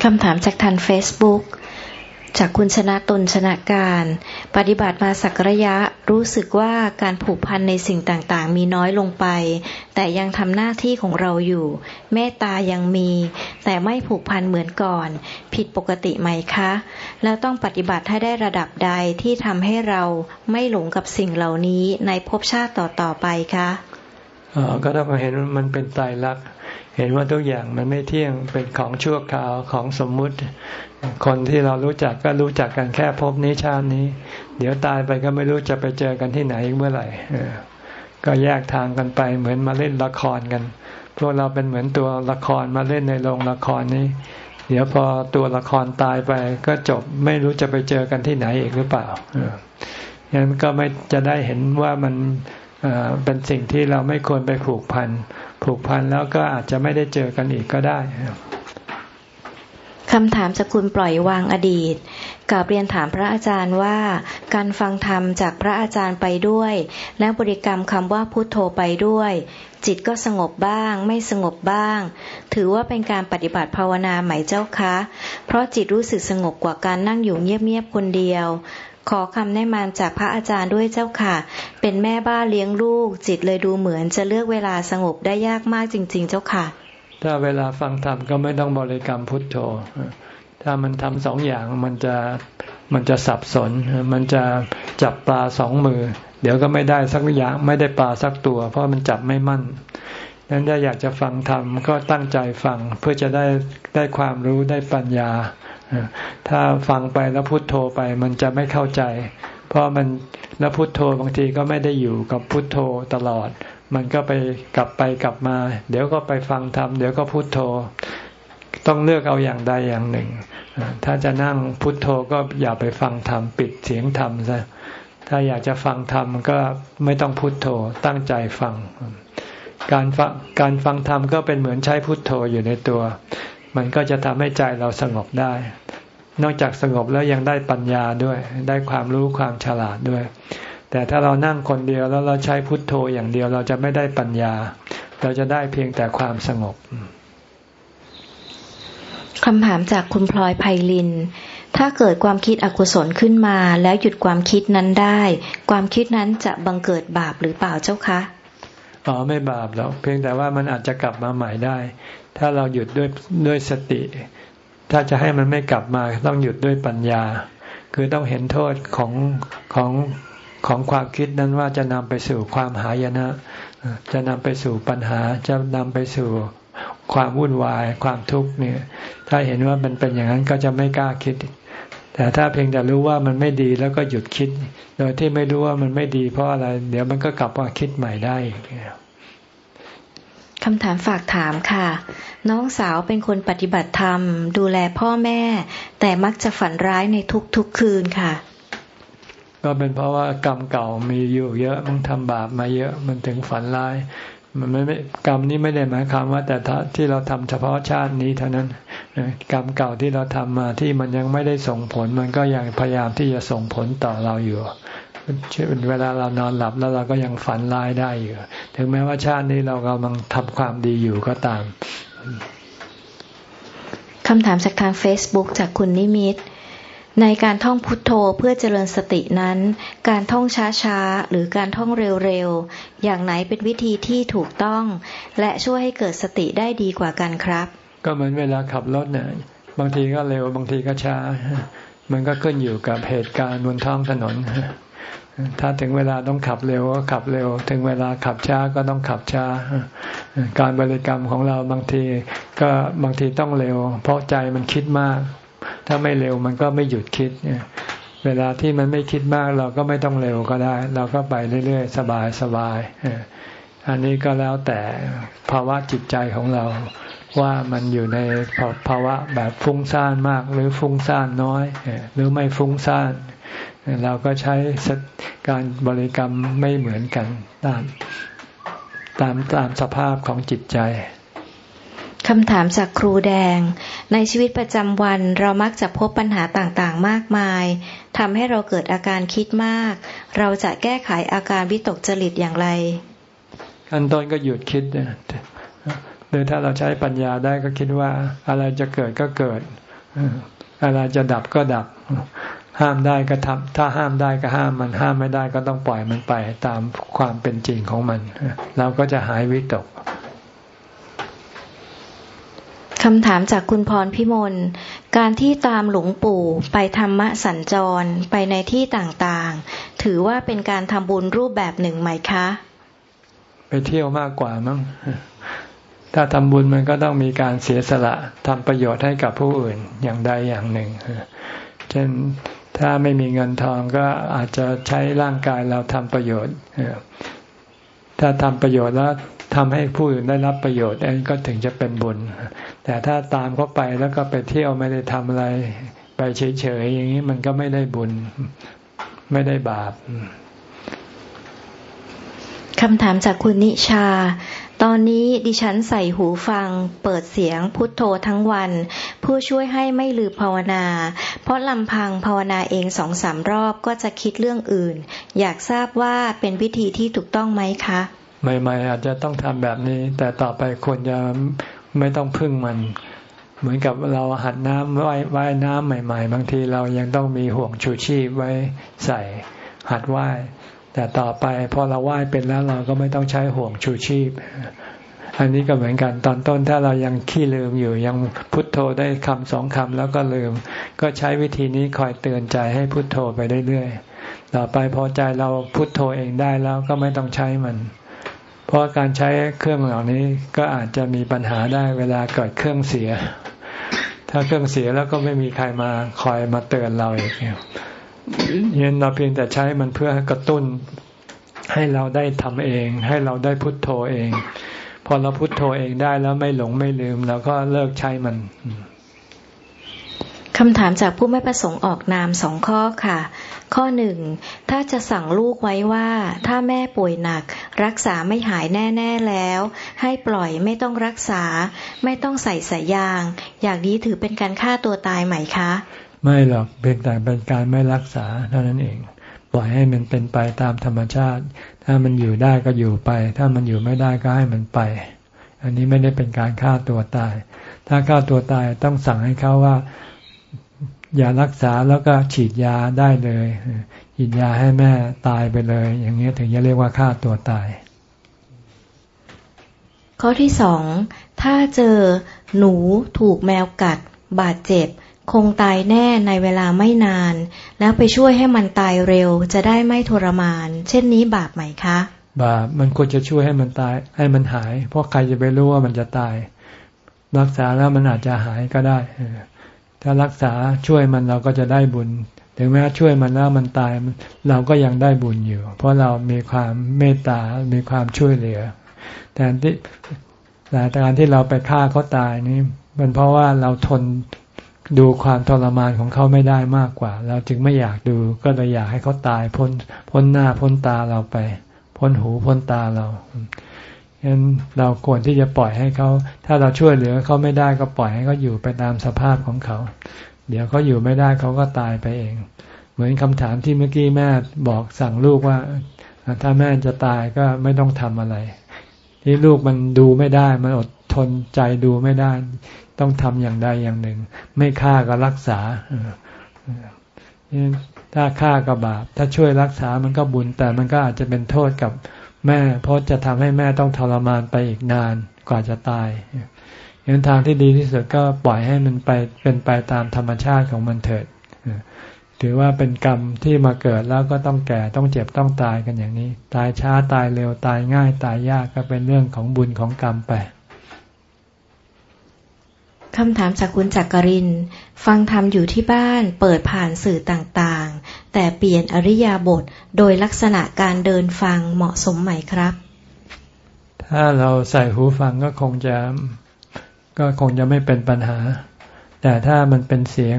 คำถามจากทาง Facebook จากคุณชนะตนชนะการ ปฏิบัติมาสักระยะรู้สึกว่าการผูกพันในสิ่งต่างๆ มีน้อยลงไป แต่ยังทำหน้าที่ของเราอยู่ เมตตายังมี แต่ไม่ผูกพันเหมือนก่อน ผิดปกติไหมคะ แล้วต้องปฏิบัติให้ได้ระดับใดที่ทำให้เราไม่หลงกับสิ่งเหล่านี้ในภพชาติต่อๆไปคะออก็ต้องเห็นมันเป็นไตรลักษ เห็นว่าทุกอย่างมันไม่เที่ยงเป็นของชั่วคราวของสมมุติ คนที่เรารู้จักก็รู้จักกันแค่พบนี้ชาตินี้ เดี๋ยวตายไปก็ไม่รู้จะไปเจอกันที่ไหนเมื่อไหร่ก็แยกทางกันไปเหมือนมาเล่นละครกัน พวกเราเป็นเหมือนตัวละครมาเล่นในโรงละครนี้ เดี๋ยวพอตัวละครตายไปก็จบไม่รู้จะไปเจอกันที่ไหนอีกหรือเปล่าอย่างนั้นก็ไม่จะได้เห็นว่ามันเป็นสิ่งที่เราไม่ควรไปผูกพัน ผูกพันแล้วก็อาจจะไม่ได้เจอกันอีกก็ได้คำถามจากคุณปล่อยวางอดีตกาบเรียนถามพระอาจารย์ว่า การฟังธรรมจากพระอาจารย์ไปด้วย และบริกรรมคำว่าพุทโธไปด้วย จิตก็สงบบ้าง ไม่สงบบ้าง ถือว่าเป็นการปฏิบัติภาวนาไหมเจ้าคะ เพราะจิตรู้สึกสงบกว่าการนั่งอยู่เงียบๆคนเดียว ขอคำแนะนำจากพระอาจารย์ด้วยเจ้าค่ะ เป็นแม่บ้านเลี้ยงลูก จิตเลยดูเหมือนจะเลือกเวลาสงบได้ยากมากจริง ๆ เจ้าค่ะ ถ้าเวลาฟังธรรมก็ไม่ต้องบริกรรมพุทโธ ถ้ามันทำสองอย่างมันจะมันจะสับสน มันจะจับปลาสองมือ เดี๋ยวก็ไม่ได้สักอย่างไม่ได้ปลาสักตัว เพราะมันจับไม่มั่นนั้นถ้าอยากจะฟังธรรมก็ตั้งใจฟังเพื่อจะได้ได้ความรู้ได้ปัญญา ถ้าฟังไปแล้วพุโทโธไปมันจะไม่เข้าใจ เพราะมันแล้วพุโทโธบางทีก็ไม่ได้อยู่กับพุโทโธตลอด มันก็ไปกลับไปกลับมา เดี๋ยวก็ไปฟังธรรมเดี๋ยวก็พุโทโธ ต้องเลือกเอาอย่างใดอย่างหนึ่ง ถ้าจะนั่งพุทโธก็อย่าไปฟังธรรมปิดเสียงธรรมซะถ้าอยากจะฟังธรรมก็ไม่ต้องพุทโธตั้งใจฟัง การฟังการฟังธรรมก็เป็นเหมือนใช้พุทโธอยู่ในตัว มันก็จะทำให้ใจเราสงบได้ นอกจากสงบแล้วยังได้ปัญญาด้วย ได้ความรู้ความฉลาดด้วย แต่ถ้าเรานั่งคนเดียวแล้วเราใช้พุทโธอย่างเดียวเราจะไม่ได้ปัญญา เราจะได้เพียงแต่ความสงบคำถามจากคุณพลอยไพลิน ถ้าเกิดความคิดอกุศลขึ้นมาแล้วหยุดความคิดนั้นได้ ความคิดนั้นจะบังเกิดบาปหรือเปล่าเจ้าคะ อ๋อไม่บาปหรอกเพียงแต่ว่ามันอาจจะกลับมาใหม่ได้ ถ้าเราหยุดด้วยด้วยสติ ถ้าจะให้มันไม่กลับมาต้องหยุดด้วยปัญญา คือต้องเห็นโทษของของของความคิดนั้นว่าจะนำไปสู่ความหายนะ จะนำไปสู่ปัญหา จะนำไปสู่ความวุ่นวาย ความทุกข์เนี่ย ถ้าเห็นว่ามันเป็นอย่างนั้นก็จะไม่กล้าคิด แต่ถ้าเพียงแต่รู้ว่ามันไม่ดีแล้วก็หยุดคิด โดยที่ไม่รู้ว่ามันไม่ดีเพราะอะไร เดี๋ยวมันก็กลับมาคิดใหม่ได้ คำถามฝากถามค่ะ น้องสาวเป็นคนปฏิบัติธรรม ดูแลพ่อแม่ แต่มักจะฝันร้ายในทุกๆคืนค่ะ ก็เป็นเพราะว่ากรรมเก่ามีอยู่เยอะมันทำบาปมาเยอะมันถึงฝันร้าย มันไม่กรรมนี้ไม่ได้หมายความว่า แต่ที่เราทำเฉพาะชาตินี้เท่านั้นกรรมเก่าที่เราทำมาที่มันยังไม่ได้ส่งผล มันก็ยังพยายามที่จะส่งผลต่อเราอยู่ เช่นเวลาเรานอนหลับแล้วเราก็ยังฝันร้ายได้อยู่ ถึงแม้ว่าชาตินี้เรากำลังทำความดีอยู่ก็ตามคำถามจากทาง Facebook จากคุณนิมิต ในการท่องพุทโธเพื่อเจริญสตินั้น การท่องช้าๆ หรือการท่องเร็วๆ อย่างไหนเป็นวิธีที่ถูกต้อง และช่วยให้เกิดสติได้ดีกว่ากันครับ ก็เหมือนเวลาขับรถเนี่ยบางทีก็เร็วบางทีก็ช้า มันก็ขึ้นอยู่กับเหตุการณ์บนท้องถนน ถ้าถึงเวลาต้องขับเร็วก็ขับเร็ว ถึงเวลาขับช้าก็ต้องขับช้า การบริกรรมของเราบางทีก็บางทีต้องเร็ว เพราะใจมันคิดมาก ถ้าไม่เร็วมันก็ไม่หยุดคิด เวลาที่มันไม่คิดมากเราก็ไม่ต้องเร็วก็ได้ เราก็ไปเรื่อยๆ สบายสบายอันนี้ก็แล้วแต่ภาวะจิตใจของเราว่ามันอยู่ในภาวะแบบฟุ้งซ่านมากหรือฟุ้งซ่านน้อย หรือไม่ฟุ้งซ่านเราก็ใช้การบริกรรมไม่เหมือนกันตามตามตามสภาพของจิตใจคำถามจากครูแดง ในชีวิตประจำวันเรามักจะพบปัญหาต่างๆ มากมายทำให้เราเกิดอาการคิดมาก เราจะแก้ไขอาการวิตกจริตอย่างไร ขั้นต้นก็หยุดคิดเนี่ยหรือถ้าเราใช้ปัญญาได้ก็คิดว่า อะไรจะเกิดก็เกิด อะไรจะดับก็ดับ ห้ามได้ก็ทำถ้าห้ามได้ก็ห้ามมันห้ามไม่ได้ก็ต้องปล่อยมันไปตามความเป็นจริงของมัน เราก็จะหายวิตกคำถามจากคุณพรพิมล การที่ตามหลวงปู่ไปธรรมะสัญจรไปในที่ต่างๆ ถือว่าเป็นการทำบุญรูปแบบหนึ่งไหมคะ ไปเที่ยวมากกว่ามั้ง ถ้าทำบุญมันก็ต้องมีการเสียสละทำประโยชน์ให้กับผู้อื่นอย่างใดอย่างหนึ่ง เช่น ถ้าไม่มีเงินทองก็อาจจะใช้ร่างกายเราทำประโยชน์ถ้าทำประโยชน์แล้วทำให้ผู้อื่นได้รับประโยชน์อันก็ถึงจะเป็นบุญ แต่ถ้าตามเขาไปแล้วก็ไปเที่ยวไม่ได้ทำอะไร ไปเฉยๆอย่างนี้มันก็ไม่ได้บุญ ไม่ได้บาปคำถามจากคุณนิชา ตอนนี้ดิฉันใส่หูฟัง เปิดเสียงพุทโธทั้งวัน ผู้ช่วยให้ไม่ลืมภาวนา เพราะลำพังภาวนาเองสองสามรอบก็จะคิดเรื่องอื่น อยากทราบว่าเป็นวิธีที่ถูกต้องไหมคะ ใหม่ๆอาจจะต้องทำแบบนี้ แต่ต่อไปควรจะไม่ต้องพึ่งมัน เหมือนกับเราหัดน้ำว่ายว่ายน้ำใหม่ ๆ บางทีเรายังต้องมีห่วงชูชีพไว้ใส่หัดว่าย แต่ต่อไปพอเราว่ายเป็นแล้วเราก็ไม่ต้องใช้ห่วงชูชีพ อันนี้ก็เหมือนกันตอนต้นถ้าเรายังขี้ลืมอยู่ยังพุทโธได้คำสองคำแล้วก็ลืม ก็ใช้วิธีนี้คอยเตือนใจให้พุทโธไปเรื่อยๆต่อไปพอใจเราพุทโธเองได้แล้วก็ไม่ต้องใช้มัน เพราะการใช้เครื่องเหล่านี้ก็อาจจะมีปัญหาได้เวลาเกิดเครื่องเสีย ถ้าเครื่องเสียแล้วก็ไม่มีใครมาคอยมาเตือนเราอีก เนี่ยเราเพียงแต่ใช้มันเพื่อกระตุ้น ให้เราได้ทำเอง ให้เราได้พุทโธเอง พอเราพุทโธเองได้แล้วไม่หลงไม่ลืมเราก็เลิกใช้มันคำถามจากผู้ไม่ประสงค์ออกนามสองข้อค่ะ ข้อหนึ่งถ้าจะสั่งลูกไว้ว่าถ้าแม่ป่วยหนัก รักษาไม่หายแน่ ๆแล้ว ให้ปล่อยไม่ต้องรักษา ไม่ต้องใส่สายยาง อย่างนี้ถือเป็นการฆ่าตัวตายไหมคะ ไม่หรอกเป็นแต่เป็นการไม่รักษาเท่านั้นเอง ปล่อยให้มันเป็นไปตามธรรมชาติ ถ้ามันอยู่ได้ก็อยู่ไป ถ้ามันอยู่ไม่ได้ก็ให้มันไป อันนี้ไม่ได้เป็นการฆ่าตัวตาย ถ้าฆ่าตัวตายต้องสั่งให้เขาว่า อย่ารักษาแล้วก็ฉีดยาได้เลยฉีดยาให้แม่ตายไปเลย อย่างนี้ถึงจะเรียกว่าฆ่าตัวตาย ข้อที่สองถ้าเจอหนูถูกแมวกัดบาดเจ็บ คงตายแน่ในเวลาไม่นาน แล้วไปช่วยให้มันตายเร็วจะได้ไม่ทรมาน เช่นนี้บาปไหมคะ บาปมันควรจะช่วยให้มันตาย ให้มันหาย เพราะใครจะไปรู้ว่ามันจะตาย รักษาแล้วมันอาจจะหายก็ได้ถ้ารักษาช่วยมันเราก็จะได้บุญถึงแม้ช่วยมันแล้วมันตายเราก็ยังได้บุญอยู่ เพราะเรามีความเมตตา มีความช่วยเหลือ แต่ที่แต่การที่เราไปฆ่าเขาตายนี่เป็นเพราะว่าเราทน ดูความทรมานของเขาไม่ได้มากกว่า เราจึงไม่อยากดูก็เลยอยากให้เขาตายพ้นพ้นหน้าพ้นตาเราไป พ้นหูพ้นตาเราฉะนั้นเราควรที่จะปล่อยให้เขา ถ้าเราช่วยเหลือเขาไม่ได้ก็ปล่อยให้เขาอยู่ไปตามสภาพของเขา เดี๋ยวเขาอยู่ไม่ได้เขาก็ตายไปเอง เหมือนคำถามที่เมื่อกี้แม่บอกสั่งลูกว่า ถ้าแม่จะตายก็ไม่ต้องทำอะไร ที่ลูกมันดูไม่ได้ มันอดทนใจดูไม่ได้ ต้องทำอย่างใดอย่างหนึ่ง ไม่ฆ่าก็รักษาถ้าฆ่าก็บาป ถ้าช่วยรักษามันก็บุญ แต่มันก็อาจจะเป็นโทษกับแม่ เพราะจะทำให้แม่ต้องทรมานไปอีกนานกว่าจะตายอย่างทางที่ดีที่สุดก็ปล่อยให้มันไปเป็นไปตามธรรมชาติของมันเถิดถือว่าเป็นกรรมที่มาเกิดแล้วก็ต้องแก่ต้องเจ็บต้องตายกันอย่างนี้ ตายช้าตายเร็วตายง่ายตายยากก็เป็นเรื่องของบุญของกรรมไป คำถามจากคุณจักริน ฟังธรรมอยู่ที่บ้าน เปิดผ่านสื่อต่างๆ แต่เปลี่ยนอริยาบทโดยลักษณะการเดินฟังเหมาะสมไหมครับ ถ้าเราใส่หูฟังก็คงจะก็คงจะไม่เป็นปัญหา แต่ถ้ามันเป็นเสียง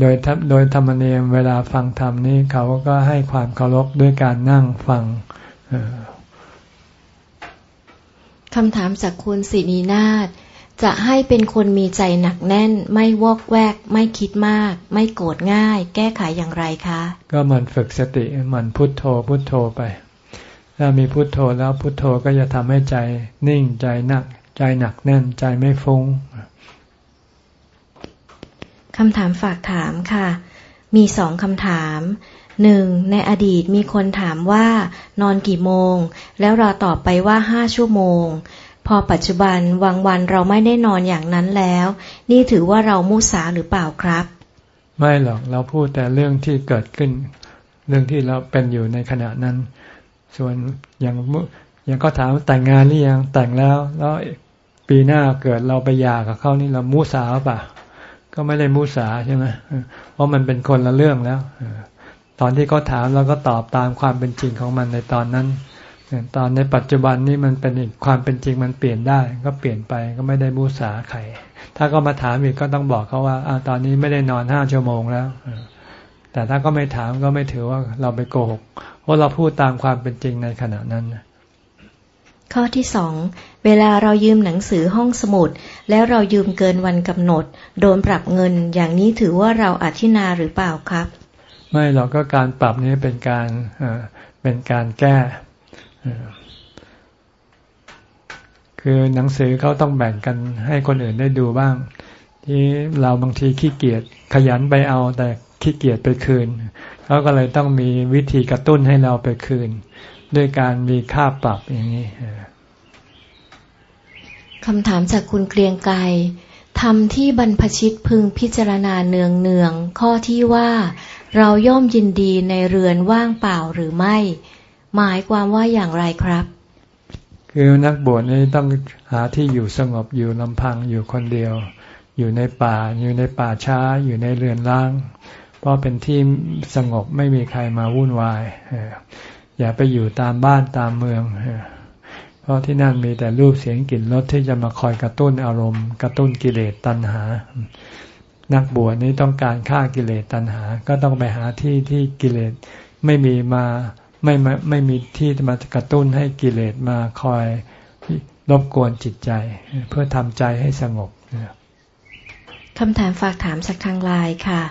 โดยโดยธรรมเนียมเวลาฟังธรรมนี้เขาก็ให้ความเคารพด้วยการนั่งฟังคำถามจากคุณสินีนาฏ จะให้เป็นคนมีใจหนักแน่น ไม่วอกแวก ไม่คิดมาก ไม่โกรธง่าย แก้ไขอย่างไรคะ ก็มันฝึกสติมันพุทโธพุทโธไป ถ้ามีพุทโธแล้วพุทโธก็จะทำให้ใจนิ่งใจหนัก ใจหนักแน่น ใจไม่ฟุง้งคำถามฝากถามค่ะ มีสองคำถามหนึ่งในอดีตมีคนถามว่านอนกี่โมง แล้วเราตอบไปว่าห้าชั่วโมง พอปัจจุบันวังวันเราไม่ได้นอนอย่างนั้นแล้ว นี่ถือว่าเรามุสาหรือเปล่าครับ ไม่หรอกเราพูดแต่เรื่องที่เกิดขึ้น เรื่องที่เราเป็นอยู่ในขณะนั้น ส่วนอย่างอย่างก็ถามแต่งงานหรือยังแต่งแล้ว แล้วปีหน้าเกิดเราไปหย่ากับเขานี่เรามุสาป่ะ ก็ไม่ได้มุสาใช่ไหมเพราะมันเป็นคนละเรื่องแล้วตอนที่เขาถามเราก็ตอบตามความเป็นจริงของมันในตอนนั้น ตอนในปัจจุบันนี้มันเป็นอีกความเป็นจริงมันเปลี่ยนได้ ก็เปลี่ยนไปก็ไม่ได้บูสาใครถ้าก็มาถามอีกก็ต้องบอกเขาว่าอตอนนี้ไม่ได้นอนห้าชั่วโมงแล้ว แต่ถ้าก็ไม่ถามก็ไม่ถือว่าเราไปโกหกเพราะเราพูดตามความเป็นจริงในขณะนั้นข้อที่สองเวลาเรายืมหนังสือห้องสมุด แล้วเรายืมเกินวันกำหนด โดนปรับเงินอย่างนี้ถือว่าเราอธินาหรือเปล่าครับ ไม่เราก็การปรับนี้เป็นการเป็นการแก้ คือหนังสือเขาต้องแบ่งกันให้คนอื่นได้ดูบ้าง ที่เราบางทีขี้เกียจขยันไปเอา แต่ขี้เกียจไปคืนเขาก็เลยต้องมีวิธีกระตุ้นให้เราไปคืน ด้วยการมีค่าปรับอย่างนี้คำถามจากคุณเกรียงไกรทำที่บรรพชิตพึงพิจารณาเนืองเนืองข้อที่ว่าเราย่อมยินดีในเรือนว่างเปล่าหรือไม่ หมายความว่าอย่างไรครับ คือนักบวชนี่ต้องหาที่อยู่สงบอยู่ลำพังอยู่คนเดียว อยู่ในป่า อยู่ในป่าช้า อยู่ในเรือนร่าง เพราะเป็นที่สงบไม่มีใครมาวุ่นวายอย่าไปอยู่ตามบ้านตามเมืองเพราะที่นั่นมีแต่รูปเสียงกลิ่นรสที่จะมาคอยกระตุ้นอารมณ์ กระตุ้นกิเลสตัณหา นักบวชนี้ต้องการฆ่ากิเลสตัณหา ก็ต้องไปหาที่ที่กิเลสไม่มีมา ไม่ไม่มีที่มากระตุ้นให้กิเลสมาคอยรบกวนจิตใจ เพื่อทำใจให้สงบคำถามฝากถามจากทางไลน์ค่ะ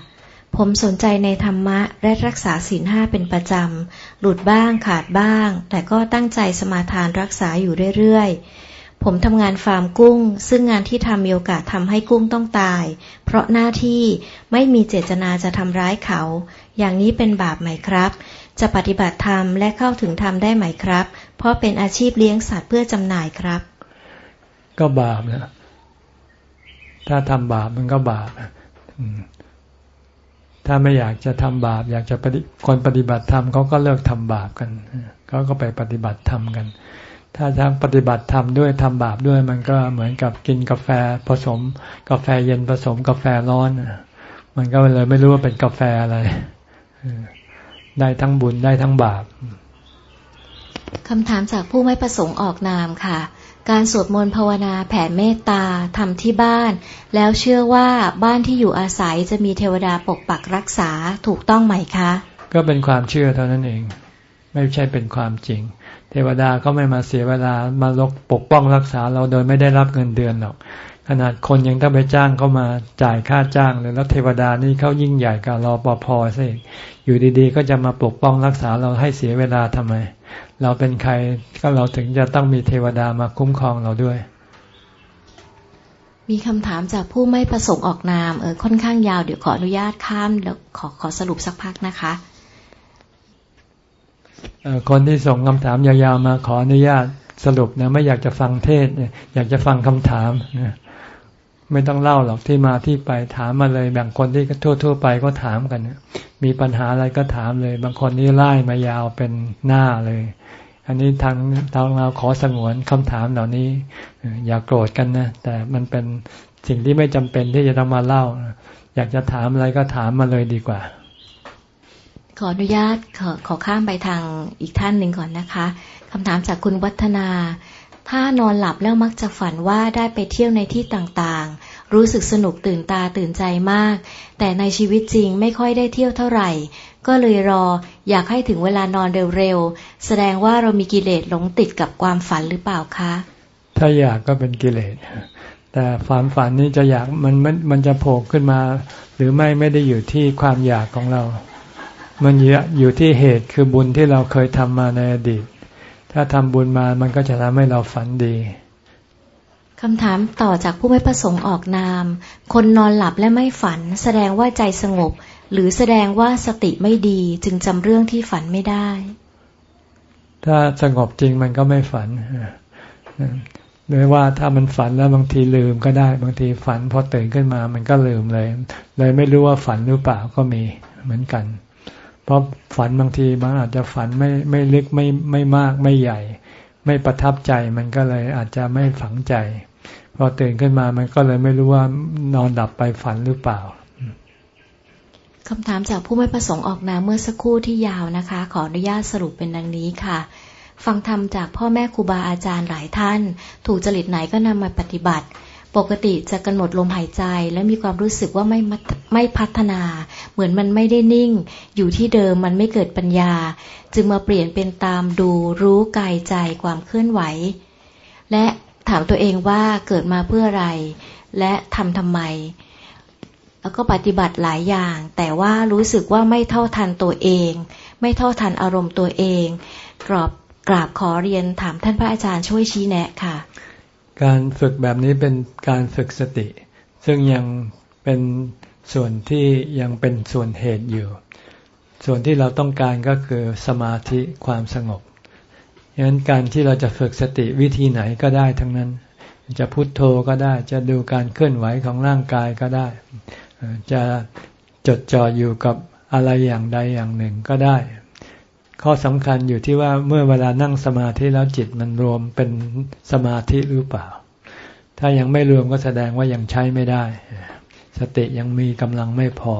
ผมสนใจในธรรมะและรักษาศีลห้าเป็นประจำ หลุดบ้างขาดบ้าง แต่ก็ตั้งใจสมาทานรักษาอยู่เรื่อยๆ ผมทำงานฟาร์มกุ้ง ซึ่งงานที่ทำมีโอกาสทำให้กุ้งต้องตาย เพราะหน้าที่ไม่มีเจตนาจะทำร้ายเขา อย่างนี้เป็นบาปไหมครับ จะปฏิบัติธรรมและเข้าถึงธรรมได้ไหมครับ เพราะเป็นอาชีพเลี้ยงสัตว์เพื่อจำหน่ายครับ ก็บาปนะถ้าทำบาปมันก็บาปถ้าไม่อยากจะทำบาป อยากจะปฏิคนปฏิบัติธรรมเขาก็เลิกทำบาปกันเขาก็ไปปฏิบัติธรรมกัน ถ้าทำปฏิบัติธรรมด้วยทำบาปด้วยมันก็เหมือนกับกินกาแฟผสม กาแฟเย็นผสมกาแฟร้อนมันก็เลยไม่รู้ว่าเป็นกาแฟอะไร ได้ทั้งบุญได้ทั้งบาปคำถามจากผู้ไม่ประสงค์ออกนามค่ะ การสวดมนต์ภาวนาแผ่เมตตาทำที่บ้าน แล้วเชื่อว่าบ้านที่อยู่อาศัยจะมีเทวดาปกปักรักษาถูกต้องไหมคะ ก็เป็นความเชื่อเท่านั้นเอง ไม่ใช่เป็นความจริง เทวดาก็ไม่มาเสียเวลามาลกปกป้องรักษาเราโดยไม่ได้รับเงินเดือนหรอก ขนาดคนยังต้องไปจ้างเขามาจ่ายค่าจ้างเลยแล้วเทวดานี่เขายิ่งใหญ่กับรอปภซะอีกอยู่ดีๆ ก็จะมาปกป้องรักษาเราให้เสียเวลาทำไม เราเป็นใครก็เราถึงจะต้องมีเทวดามาคุ้มครองเราด้วย มีคำถามจากผู้ไม่ประสงค์ออกนามเออค่อนข้างยาวเดี๋ยวขออนุญาตข้ามแล้วขอขอสรุปสักพักนะคะคนที่ส่งคำถามยาวๆมาขออนุญาตสรุปนะไม่อยากจะฟังเทศเนี่ยอยากจะฟังคำถามนะ ไม่ต้องเล่าหรอกที่มาที่ไปถามมาเลยแบ่งคนที่ทั่ว ๆ ไปก็ถามกันมีปัญหาอะไรก็ถามเลย บางคนนี่ไล่มายาวเป็นหน้าเลย อันนี้ทางทางเราขอสงวนคำถามเหล่านี้ อย่ากโกรธกันนะ แต่มันเป็นสิ่งที่ไม่จำเป็นที่จะต้องมาเล่า อยากจะถามอะไรก็ถามมาเลยดีกว่า ขออนุญาตขอขอข้ามไปทางอีกท่านหนึ่งก่อนนะคะคำถามจากคุณวัฒนา ถ้านอนหลับแล้วมักจะฝันว่าได้ไปเที่ยวในที่ต่างๆ รู้สึกสนุกตื่นตาตื่นใจมาก แต่ในชีวิตจริงไม่ค่อยได้เที่ยวเท่าไหร่ ก็เลยรออยากให้ถึงเวลานอนเร็วๆ แสดงว่าเรามีกิเลสหลงติดกับความฝันหรือเปล่าคะ ถ้าอยากก็เป็นกิเลส แต่ความฝันนี้จะอยากมันมันมันจะโผล่ขึ้นมา หรือไม่ไม่ได้อยู่ที่ความอยากของเรา มันอยู่ที่เหตุคือบุญที่เราเคยทำมาในอดีต ถ้าทำบุญมามันก็จะทำให้เราฝันดีคำถามต่อจากผู้ไม่ประสงค์ออกนาม คนนอนหลับและไม่ฝัน แสดงว่าใจสงบ หรือแสดงว่าสติไม่ดีจึงจำเรื่องที่ฝันไม่ได้ ถ้าสงบจริงมันก็ไม่ฝันหรือว่าถ้ามันฝันแล้วบางทีลืมก็ได้ บางทีฝันพอตื่นขึ้นมามันก็ลืมเลย เลยไม่รู้ว่าฝันหรือเปล่าก็มีเหมือนกัน เพราะฝันบางทีบางอาจจะฝันไม่ไม่ลึกไม่ไม่มากไม่ใหญ่ ไม่ประทับใจมันก็เลยอาจจะไม่ฝังใจ พอตื่นขึ้นมามันก็เลยไม่รู้ว่านอนดับไปฝันหรือเปล่าคำถามจากผู้ไม่ประสงค์ออกนามเมื่อสักครู่ที่ยาวนะคะ ขออนุญาตสรุปเป็นดังนี้ค่ะ ฟังธรรมจากพ่อแม่ครูบาอาจารย์หลายท่าน ถูกจริตไหนก็นำมาปฏิบัติ ปกติจะกำหนดลมหายใจและมีความรู้สึกว่าไม่ไม่พัฒนา เหมือนมันไม่ได้นิ่ง อยู่ที่เดิมมันไม่เกิดปัญญา จึงมาเปลี่ยนเป็นตามดูรู้กายใจความเคลื่อนไหว และถามตัวเองว่าเกิดมาเพื่ออะไร และทำทำไม แล้วก็ปฏิบัติหลายอย่าง แต่ว่ารู้สึกว่าไม่เท่าทันตัวเอง ไม่เท่าทันอารมณ์ตัวเองกรอบกราบขอเรียนถามท่านพระอาจารย์ช่วยชี้แนะค่ะ การฝึกแบบนี้เป็นการฝึกสติ ซึ่งยังเป็นส่วนที่ยังเป็นส่วนเหตุอยู่ ส่วนที่เราต้องการก็คือสมาธิความสงบฉะนั้นการที่เราจะฝึกสติวิธีไหนก็ได้ทั้งนั้น จะพุโทโธก็ได้ จะดูการเคลื่อนไหวของร่างกายก็ได้ จะจดจ่ออยู่กับอะไรอย่างใดอย่างหนึ่งก็ได้ ข้อสำคัญอยู่ที่ว่าเมื่อเวลานั่งสมาธิแล้วจิตมันรวมเป็นสมาธิหรือเปล่า ถ้ายังไม่รวมก็แสดงว่ายังใช้ไม่ได้ สติยังมีกำลังไม่พอ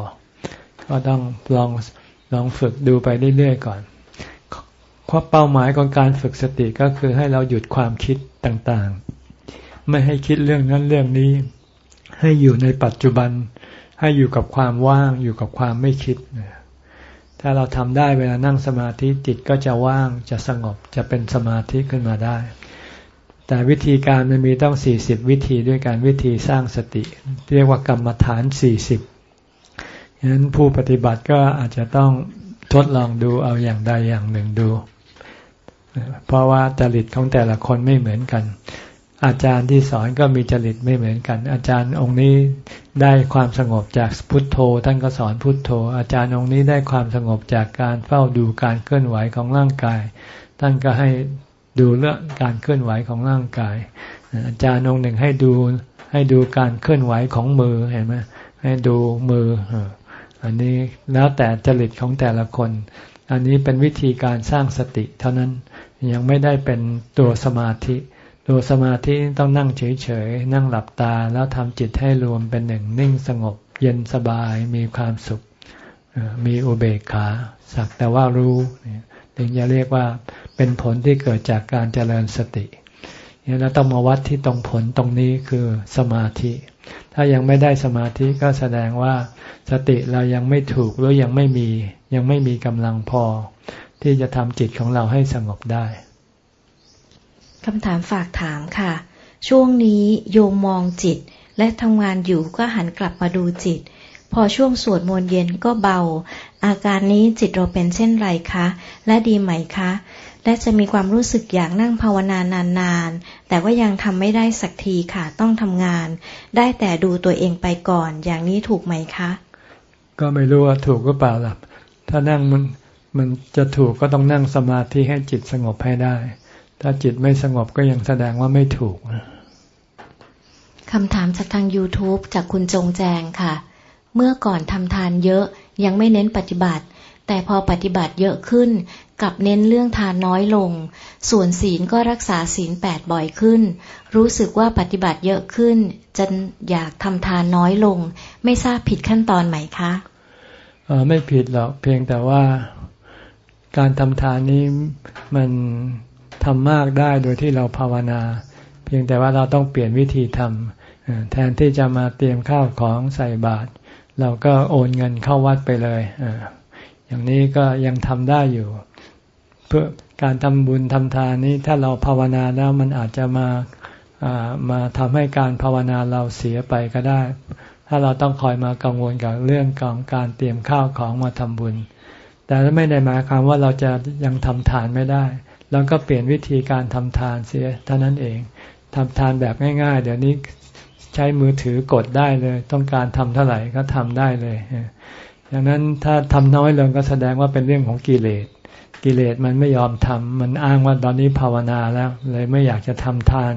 ก็ต้องลองลองฝึกดูไปเรื่อยๆก่อนข้อเป้าหมายของการฝึกสติก็คือให้เราหยุดความคิดต่างๆ ไม่ให้คิดเรื่องนั้นเรื่องนี้ ให้อยู่ในปัจจุบัน ให้อยู่กับความว่างอยู่กับความไม่คิดนะ ถ้าเราทำได้เวลานั่งสมาธิจิตก็จะว่างจะสงบจะเป็นสมาธิขึ้นมาได้ แต่วิธีการมันมีต้องสี่สิบวิธีด้วยการวิธีสร้างสติ เรียกว่ากรรมฐานสี่สิบฉะนั้นผู้ปฏิบัติก็อาจจะต้องทดลองดูเอาอย่างใดอย่างหนึ่งดู เพราะว่าจริตของแต่ละคนไม่เหมือนกัน อาจารย์ที่สอนก็มีจริตไม่เหมือนกัน อาจารย์องค์นี้ได้ความสงบจากพุทโธ ท่านก็สอนพุทโธ อาจารย์องค์นี้ได้ความสงบจากการเฝ้าดูการเคลื่อนไหวของร่างกาย ท่านก็ให้ดูเรื่องการเคลื่อนไหวของร่างกาย อาจารย์องค์หนึ่งให้ดูให้ดูการเคลื่อนไหวของมือเห็นไหมให้ดูมือ อันนี้แล้วแต่จริตของแต่ละคน อันนี้เป็นวิธีการสร้างสติ เท่านั้นยังไม่ได้เป็นตัวสมาธิ ดูสมาธิต้องนั่งเฉยๆ นั่งหลับตาแล้วทำจิตให้รวมเป็นหนึ่งนิ่งสงบ เย็นสบายมีความสุข มีอุเบกขาสักแต่ว่ารู้ถึงจะเรียกว่าเป็นผลที่เกิดจากการเจริญสติเนี่ยเราต้องมาวัดที่ตรงผลตรงนี้คือสมาธิ ถ้ายังไม่ได้สมาธิก็แสดงว่าสติเรายังไม่ถูกหรือยังไม่มียังไม่มีกำลังพอ ที่จะทำจิตของเราให้สงบได้ คำถามฝากถามค่ะ ช่วงนี้โยมมองจิต และทำงานอยู่ก็หันกลับมาดูจิต พอช่วงสวดมนต์เย็นก็เบา อาการนี้จิตเราเป็นเช่นไรคะ และดีไหมคะ และจะมีความรู้สึกอยากนั่งภาวนานานๆ แต่ว่ายังทำไม่ได้สักทีค่ะ ต้องทำงาน ได้แต่ดูตัวเองไปก่อน อย่างนี้ถูกไหมคะ ก็ไม่รู้ว่าถูกก็เปล่าล่ะถ้านั่งมันมันจะถูกก็ต้องนั่งสมาธิให้จิตสงบให้ได้ ถ้าจิตไม่สงบก็ยังแสดงว่าไม่ถูกคำถามจากทาง YouTube จากคุณจงแจงค่ะ เมื่อก่อนทำทานเยอะยังไม่เน้นปฏิบัติ แต่พอปฏิบัติเยอะขึ้นกับเน้นเรื่องทานน้อยลง ส่วนศีลก็รักษาศีลแปดบ่อยขึ้น รู้สึกว่าปฏิบัติเยอะขึ้นจนอยากทำทานน้อยลง ไม่ทราบผิดขั้นตอนไหมคะออไม่ผิดหรอกเพียงแต่ว่าการทำทานนี้มัน ทำมากได้โดยที่เราภาวนา เพียงแต่ว่าเราต้องเปลี่ยนวิธีทำแทนที่จะมาเตรียมข้าวของใส่บาตรเราก็โอนเงินเข้าวัดไปเลยอย่างนี้ก็ยังทำได้อยู่ เพื่อการทำบุญทำทานนี้ถ้าเราภาวนาแล้วมันอาจจะมามาทำให้การภาวนาเราเสียไปก็ได้ ถ้าเราต้องคอยมากังวลกับเรื่องของการเตรียมข้าวของมาทำบุญ แต่ไม่ได้หมายความว่าเราจะยังทำทานไม่ได้ แล้วก็เปลี่ยนวิธีการทำทานเสียเท่านั้นเองทำทานแบบง่ายๆ เดี๋ยวนี้ใช้มือถือกดได้เลย ต้องการทำเท่าไหร่ก็ทำได้เลยดังนั้นถ้าทำน้อยลงก็แสดงว่าเป็นเรื่องของกิเลสกิเลสมันไม่ยอมทำมันอ้างว่าตอนนี้ภาวนาแล้ว เลยไม่อยากจะทำทาน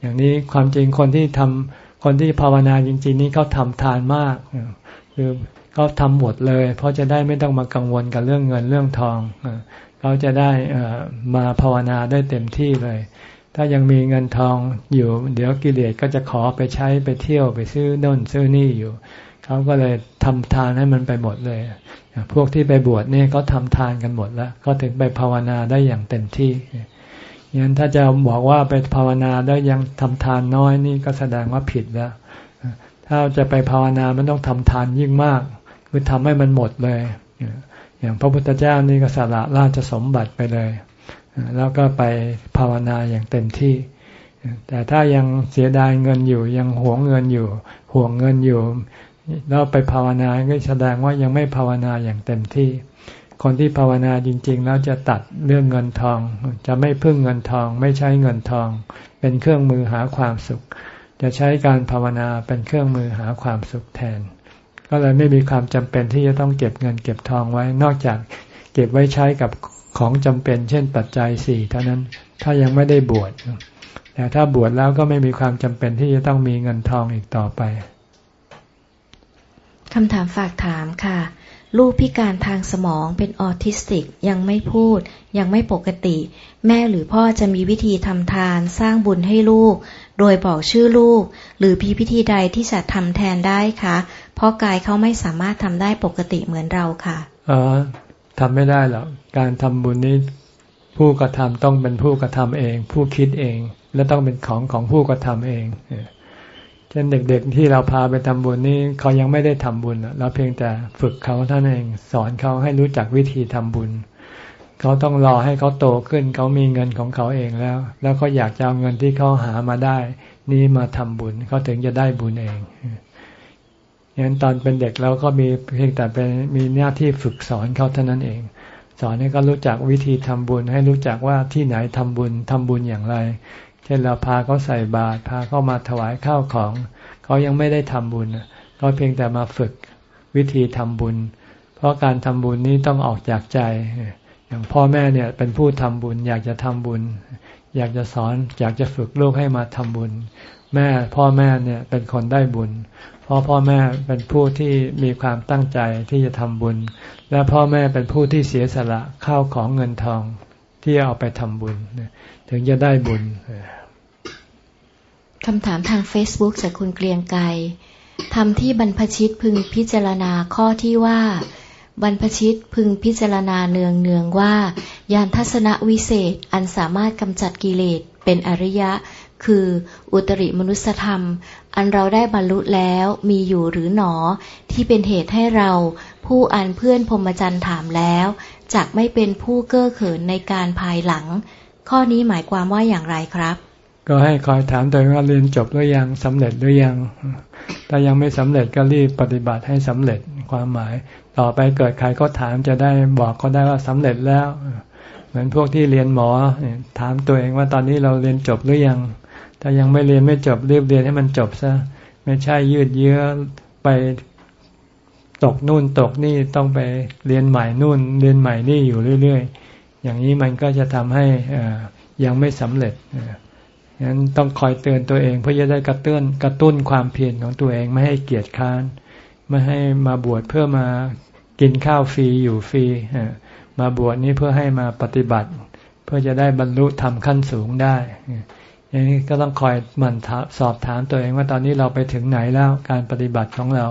อย่างนี้ความจริงคนที่ทำคนที่ภาวนาจริง ๆ นี้เขาทำทานมากคือเขาทำหมดเลย เพราะจะได้ไม่ต้องมากังวลกับเรื่องเงินเรื่องทอง เขาจะได้มาภาวนาได้เต็มที่เลย ถ้ายังมีเงินทองอยู่ เดี๋ยวกิเลสก็จะขอไปใช้ไปเที่ยวไปซื้อน่นซื้อนี่อยู่ เขาก็เลยทำทานให้มันไปหมดเลย พวกที่ไปบวชเนี่ยเขาทำทานกันหมดแล้ว ก็ถึงไปภาวนาได้อย่างเต็มที่ยันถ้าจะบอกว่าไปภาวนาได้ยังทำทานน้อยนี่ก็แสดงว่าผิดแล้ว ถ้าจะไปภาวนามันต้องทำทานยิ่งมาก คือทำให้มันหมดเลย อย่างพระพุทธเจ้านี่ก็สละราชสมบัติไปเลย แล้วก็ไปภาวนาอย่างเต็มที่ แต่ถ้ายังเสียดายเงินอยู่ยังหวงเงินอยู่ห่วงเงินอยู่ แล้วไปภาวนาก็แสดงว่ายังไม่ภาวนาอย่างเต็มที่ คนที่ภาวนาจริง ๆ แล้วจะตัดเรื่องเงินทอง จะไม่พึ่งเงินทอง ไม่ใช้เงินทอง เป็นเครื่องมือหาความสุข จะใช้การภาวนาเป็นเครื่องมือหาความสุขแทน ก็เลยไม่มีความจำเป็นที่จะต้องเก็บเงินเก็บทองไว้ นอกจากเก็บไว้ใช้กับของจำเป็น เช่นปัจจัยสี่เท่านั้น ถ้ายังไม่ได้บวชแต่ถ้าบวชแล้วก็ไม่มีความจำเป็นที่จะต้องมีเงินทองอีกต่อไปคำถามฝากถามค่ะ ลูกพิการทางสมองเป็นออทิสติกยังไม่พูด ยังไม่ปกติ แม่หรือพ่อจะมีวิธีทำทานสร้างบุญให้ลูก โดยบอกชื่อลูก หรือพีพิธีใดที่จะทำแทนได้คะ เพราะกายเขาไม่สามารถทำได้ปกติเหมือนเราค่ะอ๋อทำไม่ได้หรอกการทำบุญนี้ผู้กระทำต้องเป็นผู้กระทำเอง ผู้คิดเอง และต้องเป็นของของผู้กระทำเองเช่นเด็กๆที่เราพาไปทำบุญนี่เขายังไม่ได้ทำบุญเราเพียงแต่ฝึกเขาท่านเอง สอนเขาให้รู้จักวิธีทำบุญ เขาต้องรอให้เขาโตขึ้น เขามีเงินของเขาเองแล้ว แล้วเขาอยากจะเอาเงินที่เขาหามาได้ นี่มาทำบุญเขาถึงจะได้บุญเอง ย่างนั้นตอนเป็นเด็กเราก็มีเพียงแต่เป็นมีหน้าที่ฝึกสอนเขาเท่านั้นเอง สอนให้เขารู้จักวิธีทำบุญ ให้รู้จักว่าที่ไหนทำบุญทำบุญอย่างไร เช่นเราพาเขาใส่บาตรพาเขามาถวายข้าวของเขายังไม่ได้ทำบุญก็เพียงแต่มาฝึกวิธีทำบุญ เพราะการทำบุญนี้ต้องออกจากใจ อย่างพ่อแม่เนี่ยเป็นผู้ทำบุญ อยากจะทำบุญ อยากจะสอนอยากจะฝึกลูกให้มาทำบุญ แม่พ่อแม่เนี่ยเป็นคนได้บุญ เพราะพ่อแม่เป็นผู้ที่มีความตั้งใจที่จะทำบุญ และพ่อแม่เป็นผู้ที่เสียสละข้าวของเงินทองที่เอาไปทำบุญ ถึงจะได้บุญคำถามทาง Facebook จากคุณเกรียงไกรทำที่บรรพชิตพึงพิจารณาข้อที่ว่า บรรพชิตพึงพิจารณาเนืองเนืองว่า ยานทัศนวิเศษอันสามารถกำจัดกิเลสเป็นอริยะ คือ อุตริมนุสธรรม อันเราได้บรรลุแล้วมีอยู่หรือหนอ ที่เป็นเหตุให้เรา ผู้อันเพื่อนพรหมจรรย์ถามแล้วจักไม่เป็นผู้เก้อเขินในการภายหลัง ข้อนี้หมายความว่าอย่างไรครับ ก็ให้คอยถามตัวเองว่าเรียนจบหรือยังสำเร็จหรือยังถ้ายังไม่สำเร็จก็รีบปฏิบัติให้สำเร็จความหมาย ต่อไปเกิดใครก็ถามจะได้บอกเขาได้ว่าสำเร็จแล้วเหมือนพวกที่เรียนหมอถามตัวเองว่าตอนนี้เราเรียนจบหรือยัง ถ้ายังไม่เรียนไม่จบรีบเรียนให้มันจบซะไม่ใช่ยืดเยื้อไปตกนู่นตกนี่ต้องไปเรียนใหม่นู่นเรียนใหม่นี่อยู่เรื่อย ๆ อย่างนี้มันก็จะทำให้ยังไม่สำเร็จฉะนั้นต้องคอยเตือนตัวเองเพื่อจะได้กระตุ้นกระตุ้นความเพียรของตัวเองไม่ให้เกียจค้านไม่ให้มาบวชเพื่อมากินข้าวฟรีอยู่ฟรีมาบวชนี้เพื่อให้มาปฏิบัติ เพื่อจะได้บรรลุธรรมขั้นสูงได้ อย่างนี้ก็ต้องคอยหมั่นสอบถามตัวเองว่าตอนนี้เราไปถึงไหนแล้วการปฏิบัติของเรา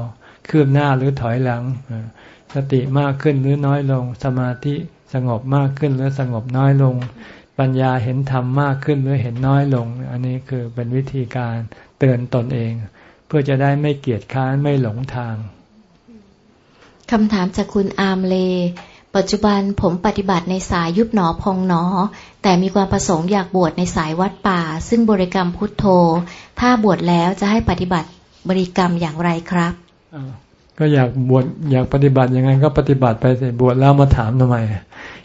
คืบหน้าหรือถอยหลัง สติมากขึ้นหรือน้อยลง สมาธิสงบมากขึ้นหรือสงบน้อยลง ปัญญาเห็นธรรมมากขึ้นหรือเห็นน้อยลง อันนี้คือเป็นวิธีการเตือนตนเอง เพื่อจะได้ไม่เกียจค้านไม่หลงทางคำถามจากคุณอามเล ปัจจุบันผมปฏิบัติในสายยุบหนอพองหนอ แต่มีความประสงค์อยากบวชในสายวัดป่า ซึ่งบริกรรมพุทโธ ถ้าบวชแล้วจะให้ปฏิบัติบริกรรมอย่างไรครับก็อยากบวชอยากปฏิบัติยังไงก็ปฏิบัติไปสิบวชแล้วมาถามทำไม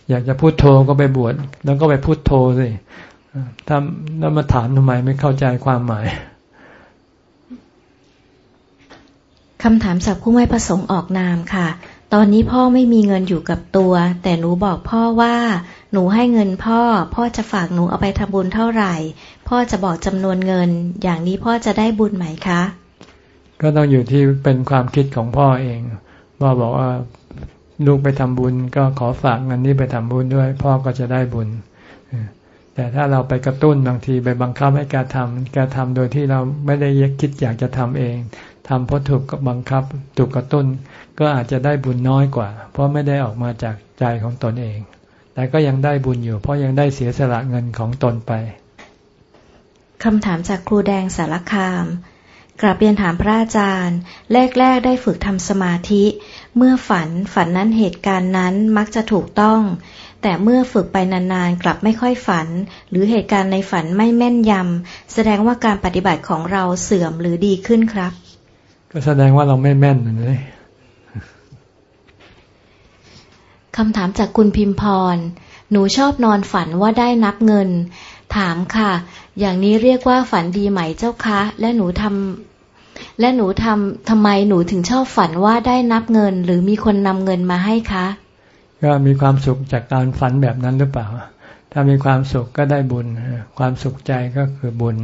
อยากจะพูดโทก็ไปบวชแล้วก็ไปพูดโทสิถ้าแล้วมาถามทำไมไม่เข้าใจความหมายคำถามจากผู้ไม่ประสงค์ออกนามค่ะ ตอนนี้พ่อไม่มีเงินอยู่กับตัว แต่หนูบอกพ่อว่า หนูให้เงินพ่อ พ่อจะฝากหนูเอาไปทำบุญเท่าไหร่ พ่อจะบอกจำนวนเงิน อย่างนี้พ่อจะได้บุญไหมคะ ก็ต้องอยู่ที่เป็นความคิดของพ่อเองพ่อบอกว่าลูกไปทำบุญ ก็ขอฝากเงินนี้ไปทำบุญด้วย พ่อก็จะได้บุญ แต่ถ้าเราไปกระตุ้นบางทีไปบังคับให้แกทำแกทำโดยที่เราไม่ได้คิดอยากจะทำเอง ทำเพราะถูกบังคับถูกกระตุ้น ก็อาจจะได้บุญน้อยกว่า เพราะไม่ได้ออกมาจากใจของตนเอง แต่ก็ยังได้บุญอยู่ เพราะยังได้เสียสละเงินของตนไปคำถามจากครูแดงสารคามกราบเรียนถามพระอาจารย์ แรก ๆ ได้ฝึกทำสมาธิ เมื่อฝันฝันนั้นเหตุการณ์นั้นมักจะถูกต้อง แต่เมื่อฝึกไปนานๆ กลับไม่ค่อยฝัน หรือเหตุการณ์ในฝันไม่แม่นยำแสดงว่าการปฏิบัติของเราเสื่อมหรือดีขึ้นครับ ก็แสดงว่าเราไม่แม่นเลยคำถามจากคุณพิมพร หนูชอบนอนฝันว่าได้นับเงิน ถามค่ะ อย่างนี้เรียกว่าฝันดีไหมเจ้าคะ และหนูทำและหนูทำทำไมหนูถึงชอบฝันว่าได้นับเงิน หรือมีคนนำเงินมาให้คะ ก็มีความสุขจากการฝันแบบนั้นหรือเปล่า ถ้ามีความสุขก็ได้บุญ ความสุขใจก็คือบุญ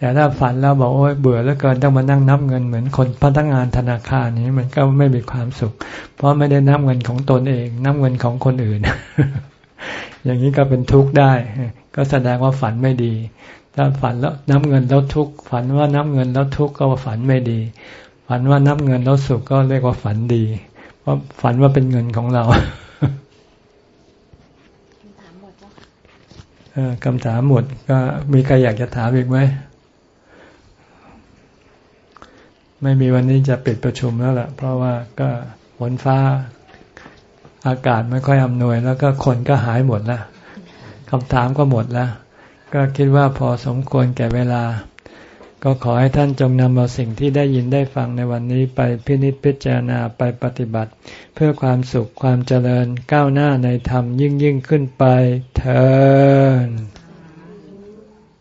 แต่ถ้าฝันแล้วบอกโอ้ยเบื่อแล้วเกินต้องมานั่งนับเงินเหมือนคนพนักงานธนาคารนี้มันก็ไม่มีความสุข เพราะไม่ได้นับเงินของตนเอง นับเงินของคนอื่น อย่างนี้ก็เป็นทุกข์ได้ ก็แสดงว่าฝันไม่ดี ถ้าฝันแล้วนับเงินแล้วทุกข์ฝันว่านับเงินแล้วทุกข์ก็ว่าฝันไม่ดี ฝันว่านับเงินแล้วสุขก็เรียกว่าฝันดี เพราะฝันว่าเป็นเงินของเราคำถามหมดก็มีใครอยากจะถามอีกไหม ไม่มีวันนี้จะปิดประชุมแล้วล่ะ เพราะว่าก็ฝนฟ้าอากาศไม่ค่อยอำนวย แล้วก็คนก็หายหมดล้วคำถามก็หมดล้วก็คิดว่าพอสมควรแก่เวลา ก็ขอให้ท่านจงนำเอาสิ่งที่ได้ยินได้ฟังในวันนี้ไปพินิจพิจารณาไปปฏิบัติ เพื่อความสุขความเจริญก้าวหน้าในธรรมยิ่งยิ่งขึ้นไปเถิด